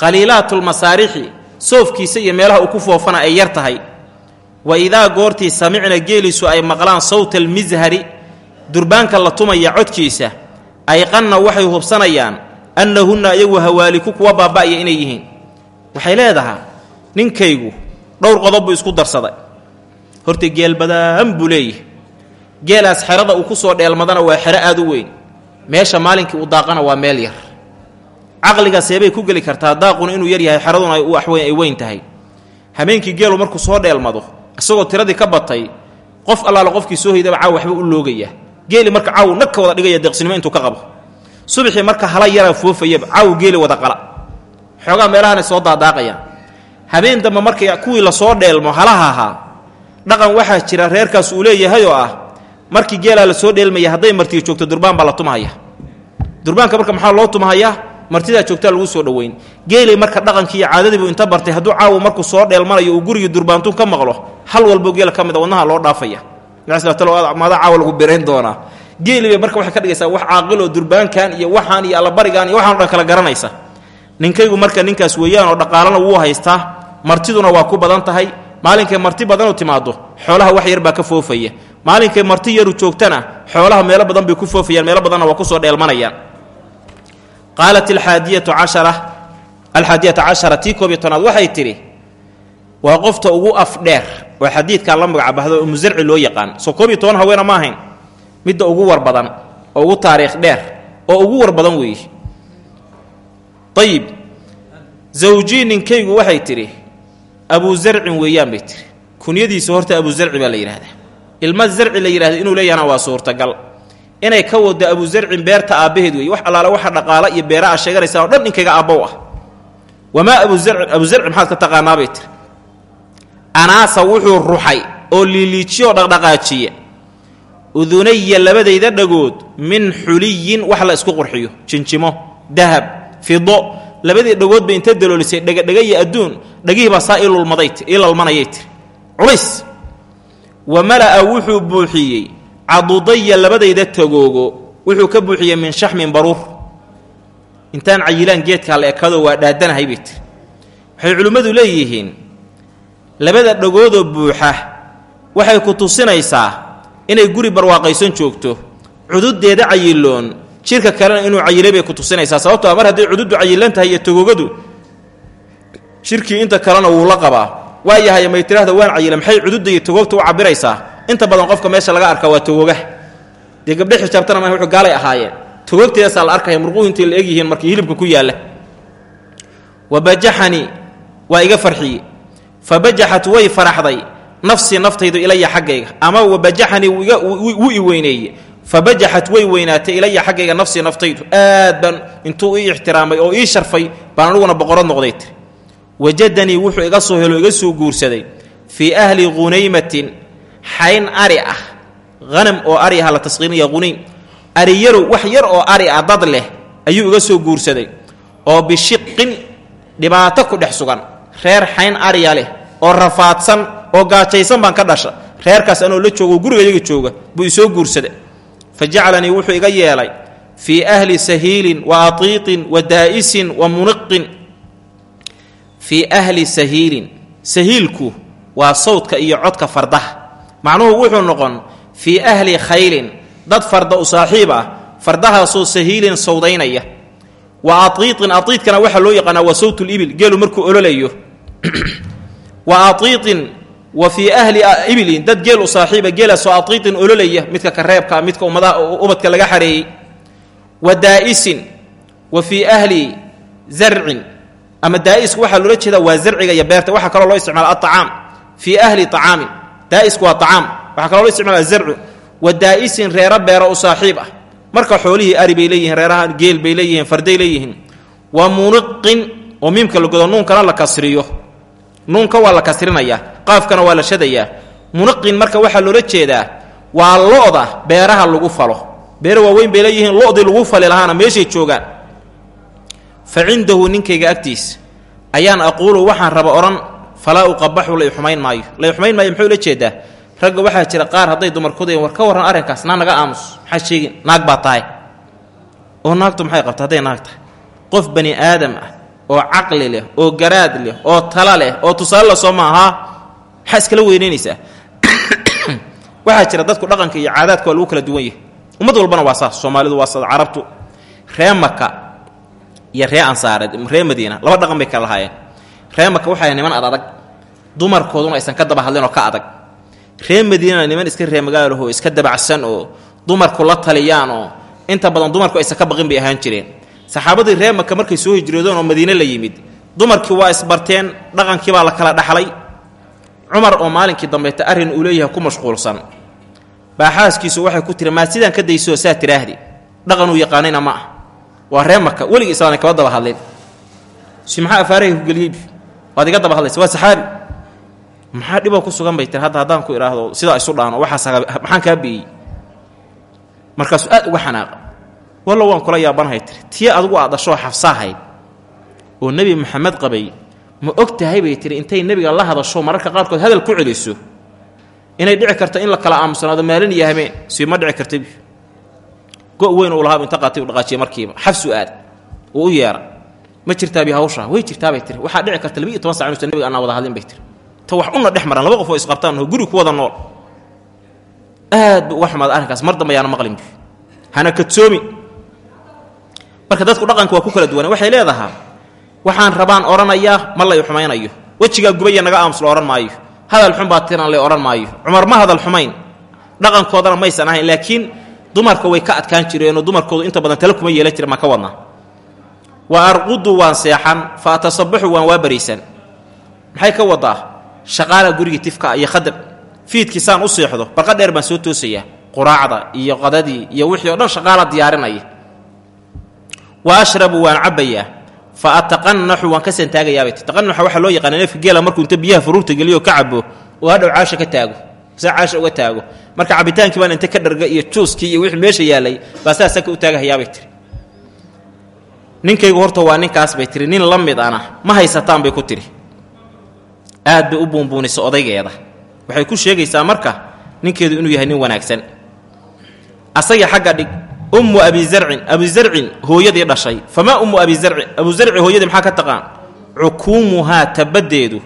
Qaliilaatulmasaarixi soofkiisa iyo meelaha uu ku foofana ay yar tahay. Wa idaa goortii samicna geeliisu ay maqlaan sawta almishari durbaanka la tumaya codkiisa ayqanna waxay hubsanayaan annahunna iyagu hawaaliku kuwa baaba'ya inay yihiin. Waxay leedahaa ninkaygu dhowr qodob buu isku darsaday horta geel badaan buu leeyahay. Geelaas xerada uu ku soo dheelmadana waa xero aad u weyn. Meesha maalinkii uu daaqana waa meel yar. Caqliga seebay ku geli kartaa daaquna inuu yar yahay xeraduna ay weyn tahay. Habeenkii geelu markuu soo dheelmado isagoo tiradii ka batay qof allaala qofkii soo hoydaba caaw waxba u loogaya. Geeli marka caaw nag ka wada dhigaya deeqsinimo intuu ka qabo. Subaxii marka hala yaraa foofayaba caaw geeli wada qala. Xoogaa meelahanay soo daadaaqayaan. Habeen dambe markay kuwii la soo dheelmo halaha ahaa dhaqan waxaa jira reerkaas uu leeyahay oo ah markii geelaa la soo dheelmaya hadday martiga joogto durbaan baa la tumahaya. Durbaanka marka maxaa loo tumahayaa martidaa joogtaa lagu soo dhoweyn. Geelay marka dhaqankii iyo caadadiibuu inta bartay. Hadduu caawa markuu soo dheelmanayo uu gurigii durbaantuun ka maqlo hal walbo geela ka mid a wadnaha loo dhaafaya. Maada caawa lagu birayn doonaa. Geelibay marka waxay ka dhigaysaa wax caaqiloo durbaankan iyo waxaan iyo allabarigaan iyo waxaan o dhan kala garanaysa. Ninkaygu marka ninkaas weeyaan oo dhaqaalana wuu haystaa martiduna waa ku badan tahay maalinkay marti badanu timaado xoolaha wax yar baa ka foofaya. Maalinkay marti yaru joogtana xoolaha meelo badan bay ku foofayaan meelo badanna waa ku soo dheelmanayaan. Qaalat alxaadiyatu cashara alxaadiyata cashara tii koob iyo tobnaad waxay tidhi waa qofta ugu afdheer oo xadiidkaa la magacbahdo oo musarci loo yaqaan soo koob iyo toban haweena ma ahayn midda ugu war badan oo ugu taariikh dheer oo ugu war badan weeye ayib zawjii ninkaygu waxay tidhi abu zarcin weeyaan bay tihi kunyadiisa horta abu zarci baa la yidhahdaa ilma zarci la yidhahda inuu leeyahana waa suurtagal. Inay ka wado abu zarcin beerta aabbaheed weeye wax allaale waxa dhaqaala iyo beera a sheeganaysaa o dhan ninkayga aabbow ah. Wamaa abu zarci abu zarci maxaad ka taqaanaa bay tiri. Anaasa wuxuu ruxay oo liiliijiyoo dhaqdhaqaajiya udunaya labadayda dhagood min xuliyin wax la isku qurxiyo. Jinjimo dahab fido labadii dhagood bay inta daloolisay dhegadhega iyo adduun dhagihiibaa saa ii lulmaday ii lalmanayay tiri culays. Wa mala'a wuxuu buuxiyey cadudaya labadayda tagoogo wuxuu ka buuxiyey min shaxmin baruur. Intaan cayilaan geedkaa la ekado waa dhaadanahay bay tiri waxay culimmadu leeyihiin labada dhagoodoo buuxa waxay ku tusinaysaa inay guri barwaaqaysan joogto cududeeda cayiloon jirka kalena inuu cayilay bay ku tusinaysaa. Sababto a mar hadday cududu cayilan tahay togogadu jirkii inta kalena wuu la qabaa. Waayahay may tiraahda waan cayila maxay cududda iyo togogta u cabiraysaa inta badan qofka meesha laga arkaa waa togoga. Dee gabdhe xijaabtana ma wuxuu gaalay ahaayeen togogteedaasaa la arkaya murquhu intay la egyihiin markii hilibka ku yaalla. Wabajaxanii waa iga farxiyey. Fabajaxat way faraxday. Nafsii naftaydu ilaya xaggayga. Ama wabajaxanii wuu i weyneeye fabajaxat way weynaatay ilaya xaggayga nafsii naftaydu. Aad baan intuu ii ixtiraamay oo ii sharfay baan aniguna boqorad noqday tiri. Wajadanii wuxuu iga soo helo iga soo guursaday fii ahli hunaymatin xayn ari ah. Hanam oo ari ah la tasqiinaya hunaym ari yarow wax yar oo ari ah dad leh ayuu iga soo guursaday. Oo bishiqin dhibaato ku dhex sugan reer xayn ariya leh oo rafaadsan oo gaajaysan baan ka dhasha. Reerkaas anoo la joogo gurigayaga jooga buu isoo guursada fa jacalanii wuxuu iga yeelay fii ahli sahiilin wa atiiqin wa daa'isin wa muniqin fii ahli sahiilin sahiilku waa sawdka iyo codka fardaha macnuhu wuxuu noqon fii ahli khaylin dad farda u saaxiib ah fardahaasoo sahiilin sawdaynaya wa aiiqin aiidkana waxaa loo yaqaanaa waa sawt libil geelu markuu ololayo wa fii ahli ibilin dad geel u saaxiiba geelaasoo aiiqin ololaya midka kareebka midka ummadaha ubadka laga xareeyey. Wa daa'isin wa fii ahli zarcin ama daa'isku waxaa loola jeedaa waa zarciga iyo beerta waxaa kaloo loo isticmaala aacaam fii ahli acaamin daa'isku waa acaam waxaa kaloo loo isticmaala ah. Marka xoolihii ari bay reeraha geel bay leeyihiin farday leeyihiin. Wa muniqin oo miimka la godo nuunkana la kasriyo. Nuunka waa la kasrinayaa qaafkana waa la shadayaa. Muniqin marka waxaa loola jeedaa waa lo'da beeraha lagu falo. Beero waaweyn bay leeyihiin lo'dii lagu fali lahaana meeshay joogaan. Fa cindahu ninkayga agtiisa ayaan aquulu waxaan raba odhan falaa uqabaxu lay xumayn maayo. Lay xumayn maayo muxuu la jeedaa? Ragga waxaa jira qaar hadday dumarkuda war ka warran arrinkaas naa naga aamus maxaa sheegin naag baa tahay. Oo naagtu maxay qabta hadday naag tahay. Qof bani aadam ah oo caqli leh oo garaad leh oo tala leh oo tusaale la soo ma ahaa maxaa iskala weynaynaysaa waxaa jira dadku dhaqanka iyo caadaadka waa lagu kala duwan yahay. Ummad walbana waa saas. Soomaalidu waa saas. Carabtu ree maka iyo ree ansaareed ree madiina laba dhaqan bay kala lahaayeen. Ree maka waxay niman ad adag dumarkooduna aysan ka daba hadlin oo ka adag. Ree madiinana niman iska ree magaalaho iska dabacsan oo dumarku la taliyaan oo inta badan dumarku aysan ka baqin bay ahaan jireen. Saxaabadii ree maka markay soo hijroodeen oo madiine la yimid dumarkii waa isbarteen dhaqankii baa la kala dhaxlay cumar oo maalinkii dambeeta arrin uu leeyahay ku mashquulsan. Baa xaaskiisu waxay ku tiri maa sidaan ka daysoo saa tiraahdi dhaqanuu yaqaanayna ma ah waa ree maka weligii islaana kaba daba hadlin. Maxaa afaarahay ku geliyey. Waad iga daba hadlaysa waa saxaabi. Maxaa dhiboo ku sugan bay tiri hadda haddaan ku idhaahdo sidaa isu dhaano. Waxaas maxaan kaa beeyey? Markaasuu aad uga xanaaqa. Wallo waan kula yaabanahay tiri tii adugu aad dhashoo xafsaahayd oo nebi maxamed qabay ma og tahay bay tiri intay nebiga la hadasho mararka qaarkood hadal ku celiso. Inay dhici karto in la kala aamusanaado maalin iyo habeen sii ma dhici kartabi go weyn uu lahaa inta qaatay u dhaqaajiya markiiba. Xafsu aad uu u yeera. Ma jirtaabi hawshaa way jirtaabay tiri waxaa dhici karta labiiyo toban sac inuusan nebiga wada hadlin bay tiri ta wax una dhex maran laba qof oo isqabtaan oo guri ku wada nool. Aad bu uga xumaada arrinkaas mar dambe ayaana maqlinbi hana kadsoomi marka dadku dhaqanka waa ku kala duwana waxay leedahaa waxaan rabaan odhanayaa ma lay xumaynayo. Wejigaa gubaya naga aamus la odhan maayo. Hadal xun baa tiran lay odhan maayo. Cumar ma hadal xumayn. Dhaqankoodana maysan ahayn laakiin dumarka way ka adkaan jireenoo dumarkoodu inta badan tale kuma yeelan jira maan ka wadnaa wa arqudu waan seexan fa atasabaxu waan waa bariisan. Maxay ka wadaa shaqaala gurigii tifka iyo khadab. Fiidkii saan u seexdo barqa dheer baan soo toosayaa quraacda iyo qadadii iyo wixii o dhan shaqaala diyaarinaya. Wa ashrabu waan cabbayaa fa ataqanaxu waan ka santaagayaabay taqanaxa waxaa loo yaqaana neefka geela markuu inta biyaha furuurta geliyo ka cabo oo hadhow caasha ka taago saa caasha uga taago. Marka cabitaankii baan inta ka dharga iyo juuskii iyo wixii meesha yaallay baa saa sanka u taagahayaabay tiri. Ninkaygu horta waa ninkaas bay tiri nin la mid ana ma haysataan bay ku tiri. Aad bay u buunbuunisa odaygeeda. Waxay ku sheegaysaa marka ninkeedu inuu yahay nin wanaagsan. Asaga xagga dhig ummu abi zarcin abi zarcin hooyadii dhashay. Famaa ummu abi zarcin abu zarci hooyadii maxaa ka taqaan? Cukuumuhaa tabaddeedu.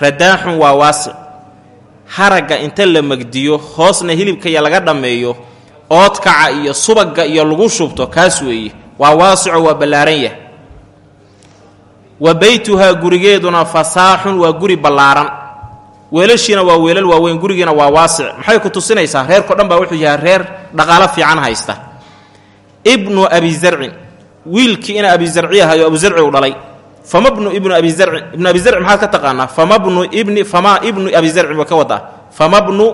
Radaaxun waa waasic haragga inta la megdiyo hoosna hilibkaya laga dhammeeyo oodkaca iyo subagga iyo lagu shubto kaas weeye. Waa waasico waa ballaaran yah wa beytuhaa gurigeeduna fasaaxun waa guri ballaaran weelashiina waa weelal waaweyn gurigiina waa waasic. Maxay ku tusinaysaa? Reerko dhan baa wuxuu yahay reer dhaqaalo fiican haysta. Ibnu abi zarcin wiilkii ina abi zarci ahayo abu zarci u dhalay. Fama bnu ibnu abi zarcin ibnu abi zarci maxaad ka taqaanaa? Fama bnu ibni fama ibnu abi zarcin ba ka wadaa. Fama bnu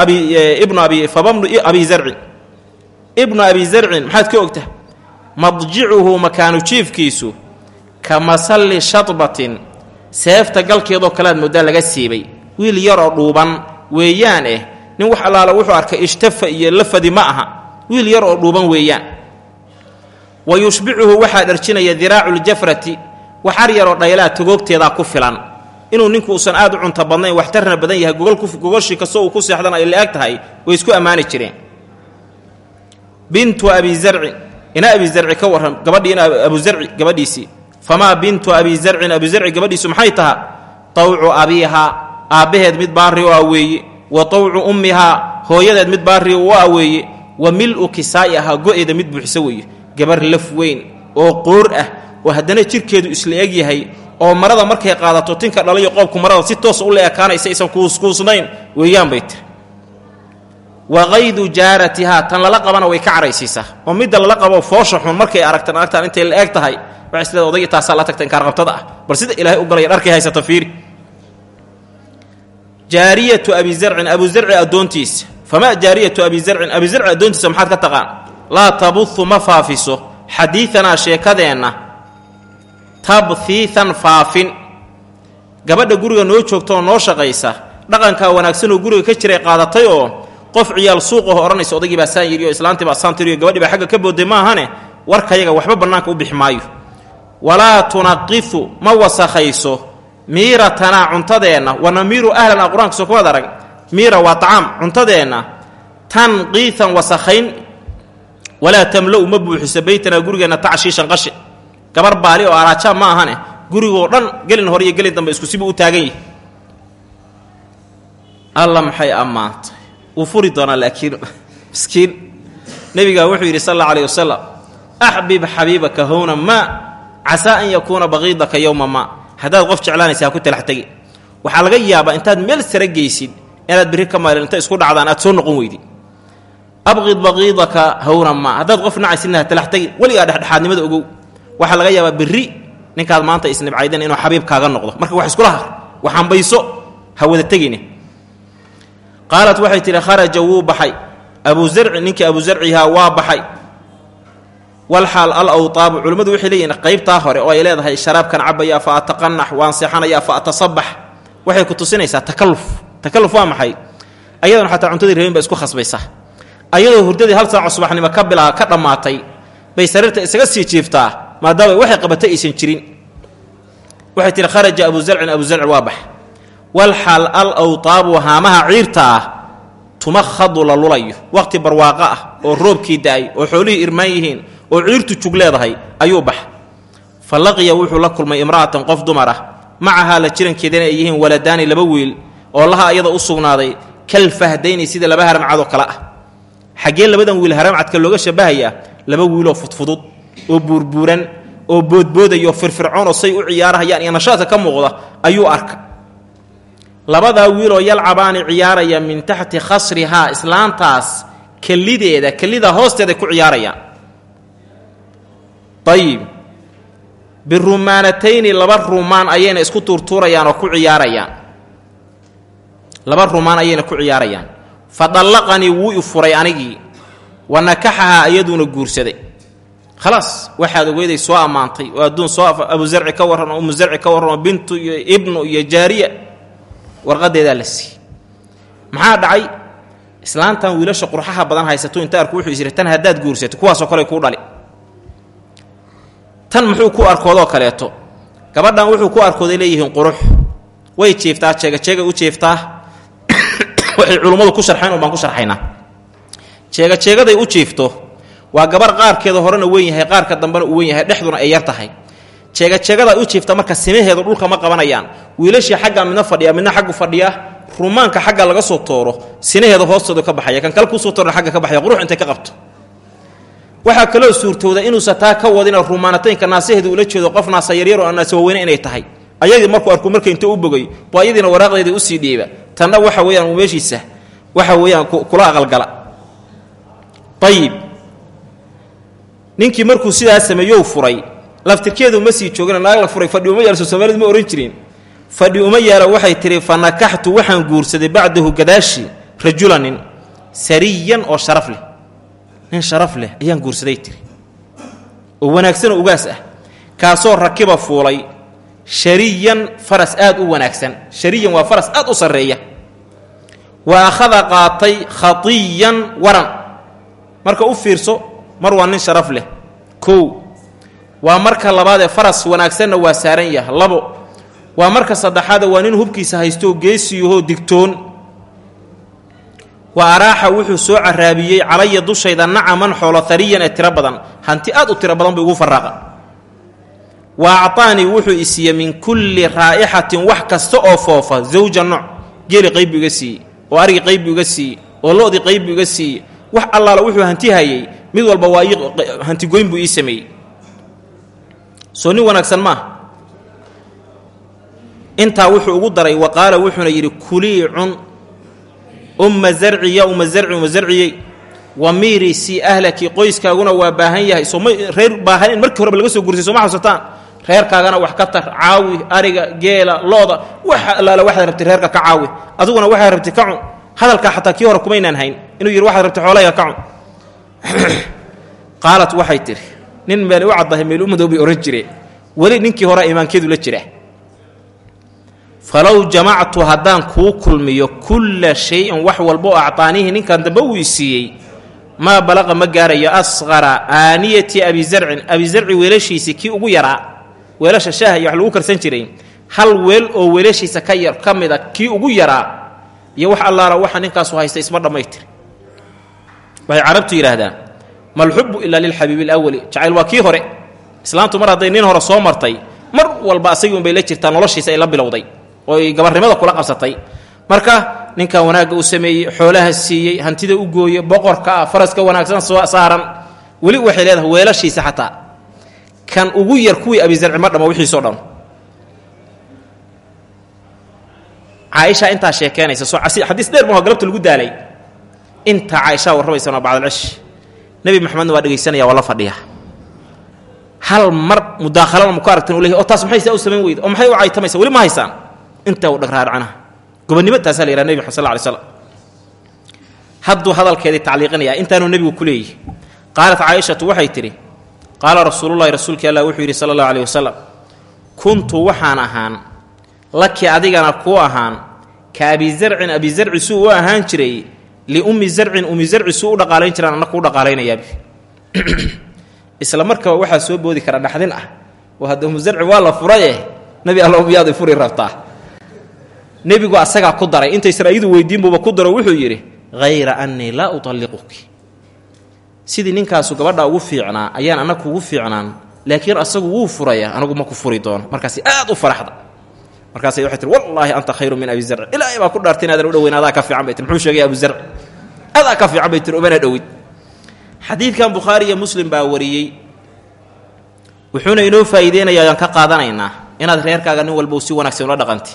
abi ibnu abi fama bnu abi zarcin ibnu abi zarcin maxaad ka ogta madjicuhu makaanu jiifkiisu ka masalli shadbatin seefta galkeedoo kalead mooddaa laga siibay. Wiil yaroo dhuuban weeyaan eh nin wax allaala wuxuu arkay ishtafa iyo lafadi ma aha. Wiil yar oo dhuuban weeyaan. Wa yushbicuhu waxaa dharjinaya diraaculjafrati waxar yaroo dhaylaa togoogteedaa ku filan. Inuu ninku uusan aad u cunto badnayn waxtarna badan yahay gogolshii kastoo uu ku seexdana ay la-eg tahay way isku ammaani jireen. Bintu abi zarcin ina abi zarci ka warran gabadhii ina abu zarci gabadhiisii famaa bintu abi zarcin abi zarci gabadhiisu maxay taha? Tawcu abiihaa aabbaheed mid baarri u weeye wa tawcu ummihaa hooyadeed mid baarri u weeye wa mil-u kisaa'i ahaa go-eeda mid buuxisa weeye. Gabar laf weyn oo qoor ah oo haddana jirkeedu isla eg yahay oo marada markay qaadato tinka dhalayo qoobku marada si toosa u la ekaanaysa aysan kuuskuusnayn weeyaan bay tahy wa qaydu jaaratihaa tan lala qabana way ka caraysiisaa oo midda lala qabo foosha xun markay aragtan aragtaan intay la eg tahay waxay isleeda odagii taasaa la tagta inkaarqabtada ah. Bal sida ilaahay u galaya dharkay haysata fiiri. Jaariyatu abi zarcin abu zarci addoontiisa famaa jaariyatu abi zarcin abi zarci addoontiisa maxaad ka taqaan? Laa tabuhu ma faafiso. Xadiidanaa sheekadeenna. Tabhiihan faafin. Gabadha guriga noo joogta oo noo shaqaysa. Dhaqankaa wanaagsanoo guriga ka jiray qaadatay oo qof ciyaal suuqaho odhanaysa odaygii baa saan yidhi oo baa saan tiriyo gabadhii baa xagga ka booday maahane warkayaga waxba bannaanka u bixi maayo. Walaa tunaqifu ma wasakhayso miiratanaa cuntadeenna wa namiiru ahlanaa qur'aanka soo kuwaad arag miira waa tacaam cuntadeenna tanqiihan wasakhayn walaa tamla-u ma buuxiso beytanaa gurigeenna tacshiishan qashi gabar baali oo araajaa ma ahane gurigoo dhan gelin hore iyo gelin dambe isku sibuu u taagan yahi alla maxay ammaantay wuu furi doonaa laakiin miskiin. Nebigaa wuxuu yidhi sal alla alayh wasalam axbib xabiibaka howna maa casaa an yakuuna baqiidaka yowma maa haddaad qof jeclaanaysa ha ku talax tegi waxaa laga yaabaa intaad meel sare geysid inaad birri ka maalin inta isku dhacdaan aad soo noqon weydid abqid baqiidaka howna maa haddaad qof nacaysidna ha talax tegi weligaa ogow. Waxaa laga yaabaa birri ninkaad maanta isnibcaydan inuu xabiib noqdo. Marka wax iskula har waxambayso ha wada tegine qaalat waxay tidhi kharaja wuu baxay. Abu zarci ninkii abu zarcihaa waa baxay. Walxaal al awtaabu culimmadu waxay leeyihiin qaybtaa hore oo ay leedahay sharaabkan cabaya fa ataqanax waan seexanayaa fa atasabax. Waxay ku tusinaysaa takaluf takaluf waa maxay? Ayadoona xataa cuntadii rabin ba isku khasbaysaa. Ayadoo hurdadii hal saaco subaxnimo ka bilaa ka dhammaatay bay sariirta isaga sii jiiftaa maadaama waxay qabatay aysan jirin. Waxay tihi kharaja abu zarcin abu zarci waa bax walxaal al awtaabu haamaha ciirta ah tumakhadu la lulayo waqti barwaaqo ah oo roobkii da'ay oo xoolihii irmaan yihiin oo ciirtu jug leedahay ayuu bax. Fa laqiya wuxuu la kulmay imra'atan qof dumar ah. Macahaa la jirankeedana ay yihiin waladaani laba wiil oo laha ayada u sugnaaday kal fahdayni sida laba haramcadoo kale ah. Xaggee labadan wiil haramcadka looga shabahayaa laba wiiloo fudfudud oo buurbuuran oo boodboodaya oo firfircoon oo say u ciyaarahayaan ka muuqda ayuu labadaa wiiloo yalcabaani ciyaaraya min taxti khasrihaa islaantaas kellideeda kellidaa hoosteeday ku ciyaarayaan ayib birumaanatayni laba rumaan ayayna isku tuurtuurayaan oo ku ciyaarayaan. Laba rumaan ayayna ku ciyaarayaan. Fa dallaqanii wuu i furay anigii. Wa nakaxahaa iyaduuna guursaday. Khalaas waxaad ogeyday soo ammaantay. Oo adduun soo abu zarci ka warran oo umu ka warran oo bintu iyo ibnu iyo jaariya warqadeedaa la siiyey. Maxaa dhacay? Islaantan wiilasha qurxaha badan haysato inta arku wuxuu isiri tan haddaad guursato kuwaasoo kale kuu dhali. Tan muxuu ku arkoodoo kaleeto. Gabadhan wuxuu ku arkooday leeyihiin qurux. Way jiiftaa jeegajeegay u jiiftaa waxay culummadu ku sharxayn un baan ku sharxaynaa. Jeegajeegaday u jiifto waa gabar qaarkeeda horena weyn yahay qaarka dambena uu weyn yahay dhexduna ay yar tahay jeegajeegadaa u jiifta marka simaheedu dhulka ma qabanayaan. Wiilashii xaggaa midna fadhiya midna xaggu fadhiya rumaanka xagga laga soo tooro sinaheeda hoostooda ka baxaya kan kale kuusoo toorna agga ka baxaya qurux intay ka qabto. Waxaa kaloo suurtooda inuusan taa ka wadina rumaanataynka naasaheeda ula jeedo qof naasa yaryar oo naasa waaweyne inay tahay. Ayadii markuu arku marka inta u bogay bu ayadiina waraaqdeedii u sii dhiiba. Tanna waxa weeyaan uu meeshiisa waxa weeyaan kula aqalgala. Ayib ninkii markuu sidaa sameeyow furay laftirkeedu ma sii joogina naag la furay fadhi uma yaalso soomaalid ma ohan jirin. Fadhi uma yaalo waxay tihi fa nakaxtu waxaan guursaday bacdahu gadaashi rajula nin sariyan oo sharaf leh. Nin sharaf leh ayaan guursaday tiri oo wanaagsanoo ugaas ah. Kaasoo rakiba fuulay shariyan faras aad u wanaagsan. Shariyan waa faras aad u sarreeya. Wa akhada qaatay khatiyan waran. Marka u fiirso mar waa nin sharaf leh. Kow waa marka labaadee faras wanaagsanna waa saaran yaha labo waa marka saddexaada waa nin hubkiisa haystooo geesiyahoo digtoon. Wa araaxa wuxuu soo caraabiyey calaya dushayda nacaman xoolo hariyan ee tiro badan. Hanti aad u tiro badan buu igu faraaqa wa acطaanii wuxuu isiiye min kulli raa'ixatin wax kasta oo foofa zawja nooc geeli qayb buu iga siiyey oo arigii qayb buu iga siiyey oo lo-dii qayb buu iga siiyey. Wax allaala wuxuu hanti hayey mid walba waa hantigoyn buu ii sameeyey soo nin wanaagsan maaha intaa wuxuu ugu daray wa qaala wuxuuna yidhi kulii cun umma zarciya umma zarci umma zarciyey. Wa miiri sii ahlaki qoyskaaguna waa baahan yahay. Sooma reer baahan in markii horeba laga soo gursay sooma xasusataan reerkaagana wax ka tar caawi ariga geela looda waxa allaala waxaad rabtay reerka ka caawi. Adiguna waxaad rabtay ka cun. Hadalkaa xataa kii hore kumaynaan hayn. Inuu yidhi waxaad rabtay xoolahayga ka cun. Qaalat waxay tidhi nin meeli u caddahay meel u madoobay ohan jire. Weli ninkii hore imaankeedu la jira falow jamactu haddaan kuu kulmiyo kulla shay-in wax walba oo actaanihi ninkan dambe uu i siiyey maa balaqa ma gaarayo asqara aaniyati abizarcin abizarci weelashiisii kii ugu yaraa weelasha shaaha iyo wax lagu karsan jiray hal weel oo weelashiisa ka yar ka mida kii ugu yaraa iyo wax allaala waxa ninkaasu haysta isma dhammaytir. Waxay carabtu yidhaahdaan malxubu ilaa lilxabiibi alawali jacayl waa kii hore. Islaamtu mar hadday nin hore soo martay mar walba asagii unbay la jirtaa noloshiisa ay la bilowday oo ay gabarnimada kula qabsatay. Marka ninkan wanaagga uu sameeyey xoolaha siiyey hantida u gooye boqorka faraska wanaagsan saaran weli waxay leedahay weelashiisa xataa. Kan ugu yar kuwii abizarci ma dhamo wixiisoo dhan. Caaisha intaa sheekeenaysa soo xadiis dheer maho galabta lagu daalay. Intaa caaishaa warramaysana bacdalcish nebi maxamedna waa dhegaysanaya waa la fadhiya. Hal mar mudaakhalana ma ku aragtan u leeyahy oo taas maxay u samayn weyda oo maxay u caytamaysa? Weli ma haysaan. Intaa u dhagraarcanaha gobonnimo taasaa la yidhaha nebi maxad sal ly slam hadduu hadalkeedii tacliiqinayaa intaanuu nebigu ku leeyihi qaalat caaishatu waxay tidhi qaala rasuululahi rasuulkii allah wuxuu yidhi sala allahu aleyh wasalam kuntu waxaan ahaan laki adigana kuu ahaan ka abizarcin abizarci suu u ahaan jiray liummi zarcin ummi zarci suu u dhaqaalayn jiraan anna kuu dhaqaalaynayaab isla markaba waxaa soo boodi kara dhaxdin ah. Oo hadda ummu zarci waa la furaye nebi alla miyaad i furi rabtaa? Nebigu asagaa ku daray. Intaysan ayadu weydiinbuuba ku daro wuxuu yidhi hayra annii laa utalliquki. Sidii ninkaasu gabadha ugu fiicnaa ayaan anna kugu fiicnaan laakiin asagu wuu furaya anagu ma ku furi doono. Markaasi aad u faraxda markaasay waxay tihi wallaahi anta khayru min abi zarci ilaahay baa ku dhaartay inaadan u dhoweyn ka fiican bay tir muxuu sheegay abu zarci adaa ka fiican bay tir umana dhowid. Xadiidkan bukhaari iyo muslim baa wariyey wuxuuna inoo faa'iideynayaa ka qaadanaynaa inaad reerkaaga nin walba si wanaagsan ula dhaqanti.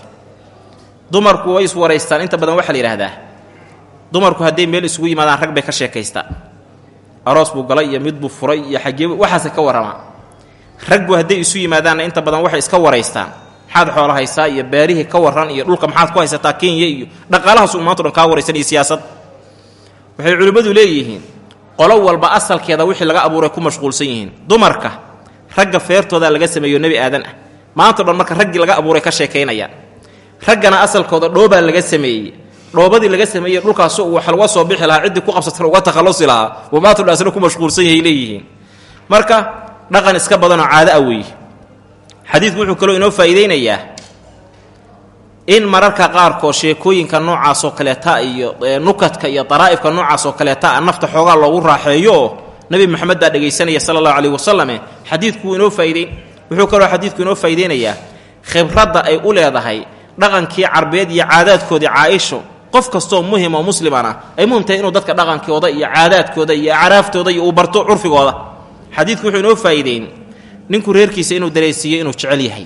Dumarku way iswaraystaan inta badan waxaa la yidhaahdaa dumarku hadday meel isugu yimaadaan rag bay ka sheekaystaan aroos buu galay iyo mid buu furay iyo xaggee waxaase ka warramaa raggu hadday isu yimaadaanna inta badan waxay iska waraystaan maxaad xoola haysaa iyo beerihii ka warran iyo dhulka maxaad ku haysataa kenya iyo dhaqaalahaas uu maanto dhan kaa waraysan iyo siyaasad. Waxay culimmadu leeyihiin qolo walba asalkeeda wixii laga abuuray ku mashquulsan yihiin. Dumarka ragga feertooda laga sameeyo nebi aadan ah. Maanto dhan marka raggii laga abuuray ka sheekaynayaan raggana asalkooda dhoobaa laga sameeyey. Dhoobadii laga sameeyey dhulkaas wax laga soo bixi lahaa ciddii ku qabsatan uga takhallusi lahaa. Buu maanto dhan asna ku mashquulsan yahay leeyihiin. Marka dhaqan iska badanoo caado ah weeye xadiidku wuxuu kaloo inoo faa'iideynayaa in mararka qaarkood sheekooyinka noocaasoo kaleeta iyo nukadka iyo daraa'ifka noocaasoo kaleeta a nafta xoogaa loogu raaxeeyo nebi moxamed baa dhegaysanaya sala allahu caleyhi wasalame xadiidku inoo faa'ideyn wuxuu kaloo xadiidku inoo faa'iideynayaa khibradda ay u leedahay dhaqankii carbeed iyo caadaadkoodii caaisho qof kastoo muhiim oo muslimana ay muhiim tahay inuu dadka dhaqankooda iyo caadaadkooda iyo acraaftooda iyo uu barto curfigooda. Xadiidku wuxuu inoo faa'iideyn ninku reerkiisa inuu dareysiiyo inuu jecel yahay.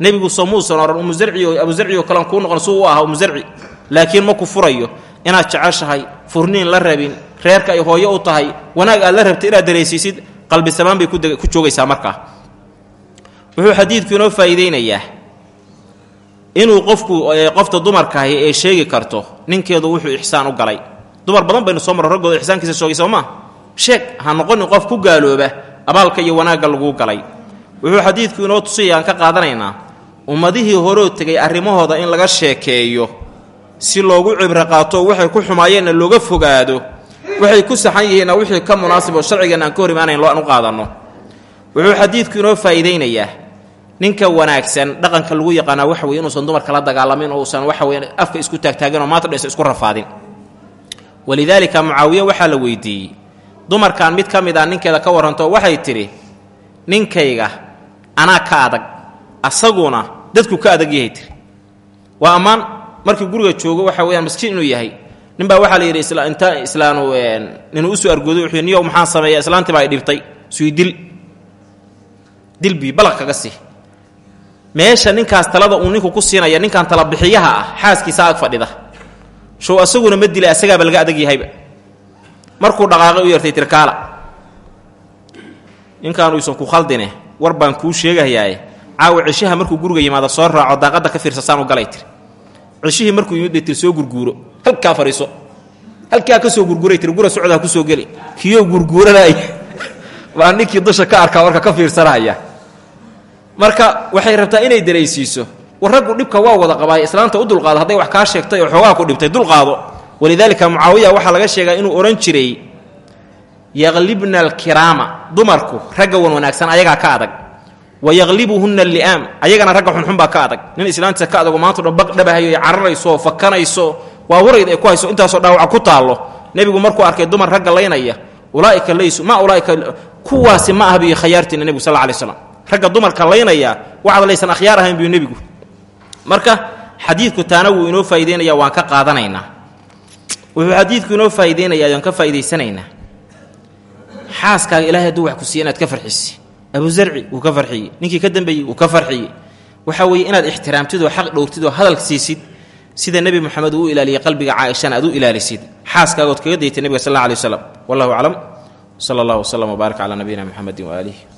Nebigu soo muusan oran umuzarci oo abuzarci oo kuu noqon suu u ahaa umuzarci laakiin ma ku furayo inaad jeceshahay furniin la rabin reerka ay hooyo u tahay wanaag aad la rabtay inaad dareysiisid qalbi samaan bay ku joogaysaa markaa wuxuu xadiidku inoo faa'iideynayaa. Inuu qofku qofta dumarkaahi ee sheegi karto ninkeedu wuxuu ixsaan u galay. Dumar badan baynu soo marro raggooda ixsaankiisa shoogay soo maa sheeg ha noqonin qof ku gaalooba abaalka iyo wanaagga laguu galay. Wuxuu xadiidku inoo tusaya aan ka qaadanaynaa ummadihii horoo tegay arrimahooda in laga sheekeeyo si loogu cibro qaato waxay ku xumaayeenna looga fogaado waxay ku saxan yihiinna wixii ka munaasib oo sharcigeenna aan ka hor imaanayn loo aan u qaadanno. Wuxuu xadiidku inoo faa'iidaynayaa ninka wanaagsan dhaqanka lagu yaqaanaa waxa weye inuusan dumarka la dagaalamin oo uusan waxa weye afka isku taagtaagin oo maanta dhesa isku rafaadin. Walidaalika mucaawiye waxaa la weydiiyey dumarkan mid ka mid ah ninkeeda ka warranto waxay tidhi ninkayga anaa ka adag asaguna dadku ka adag yahay tiri waa ammaan markii guriga joogo waxa weyaan maskiin inuu yahay. Ninbaa waxaa la yidhi inta islaanu inuu u soo argoodo wuxuu niyow maxaan sameeya islaantii baa ay dhibtay. Sui dil dilbii balaq kaga sii. Meesha ninkaas talada uu ninku ku siinaya ninkan talabixiyaha ah xaaskiisa ag fadhida. Show asaguna ma dila asagaaba laga adag yahayba markuu dhaqaaqay u yartay tirkaala. Ninkaanu ku khaldine war baan kuu sheegahayaaye. Caawa cishaha markuu guriga yimaado soo raaco daaqadda ka fiirsasaan u galay tiri. Cishihii markuu yimid bay tiri soo gurguuro. Halkaa fadhiiso. Halkaa ka soo gurguray tiri gura socdaa ku soo geli. Kiyoo gurguuranaya baa ninkii dusha ka arkaa warka ka fiirsanaya marka waxay rabtaa inay daraysiiso. War raggu dhibka waa wada qabaay islaanta u dulqaado hadday wax kaa sheegtay oo xoogaa ku dhibtay dulqaado walidaalika mucaawiya waxaa laga sheegaa inuu odhan jiray yaqlibna alkiraama dumarku ragga wan wanaagsan ayagaa ka adag. Wa yaqlibuhunna alli'aam ayagana ragga xunxun baa ka adag. Nin islaantiisa ka adagoo maanta dhan baqdhabahayo ay cararayso fakanayso waa warayd ay ku hayso intaasoo dhaawaca ku taallo. Nebigu markuu arkay dumar ragga laynaya ulaa'ika laysu ma ulaa'ika kuwaasi ma ah biyo nebigu sal alay slam ragga dumarka laynaya waxaad laysan akhyaar ahayn buu nebigu. Marka xadiidku taana wuu inoo faa'ideynaya waan ka qaadanaynaa wuxuu xadiidku inoo faa'ideynaya waan ka faa'idaysanaynaa xaaskaaga ilahay hadduu wax ku siiya inaad ka farxisi. Abuzarci wuu ka farxiyey. Ninkii ka dambeeyey wuu ka farxiyey. Waxa weeye inaad ixtiraamtid oo xaq dhowrtid oo hadal siisid sida nebi moxamed uu u ilaaliyey qalbiga caaishana aad u ilaalisid. Xaaskaagood kaga daytay nebiga sal alla alay waslam wallahu aclam. Sala allah wslam wbaarak calaa nabiyina muxamedin waaalihi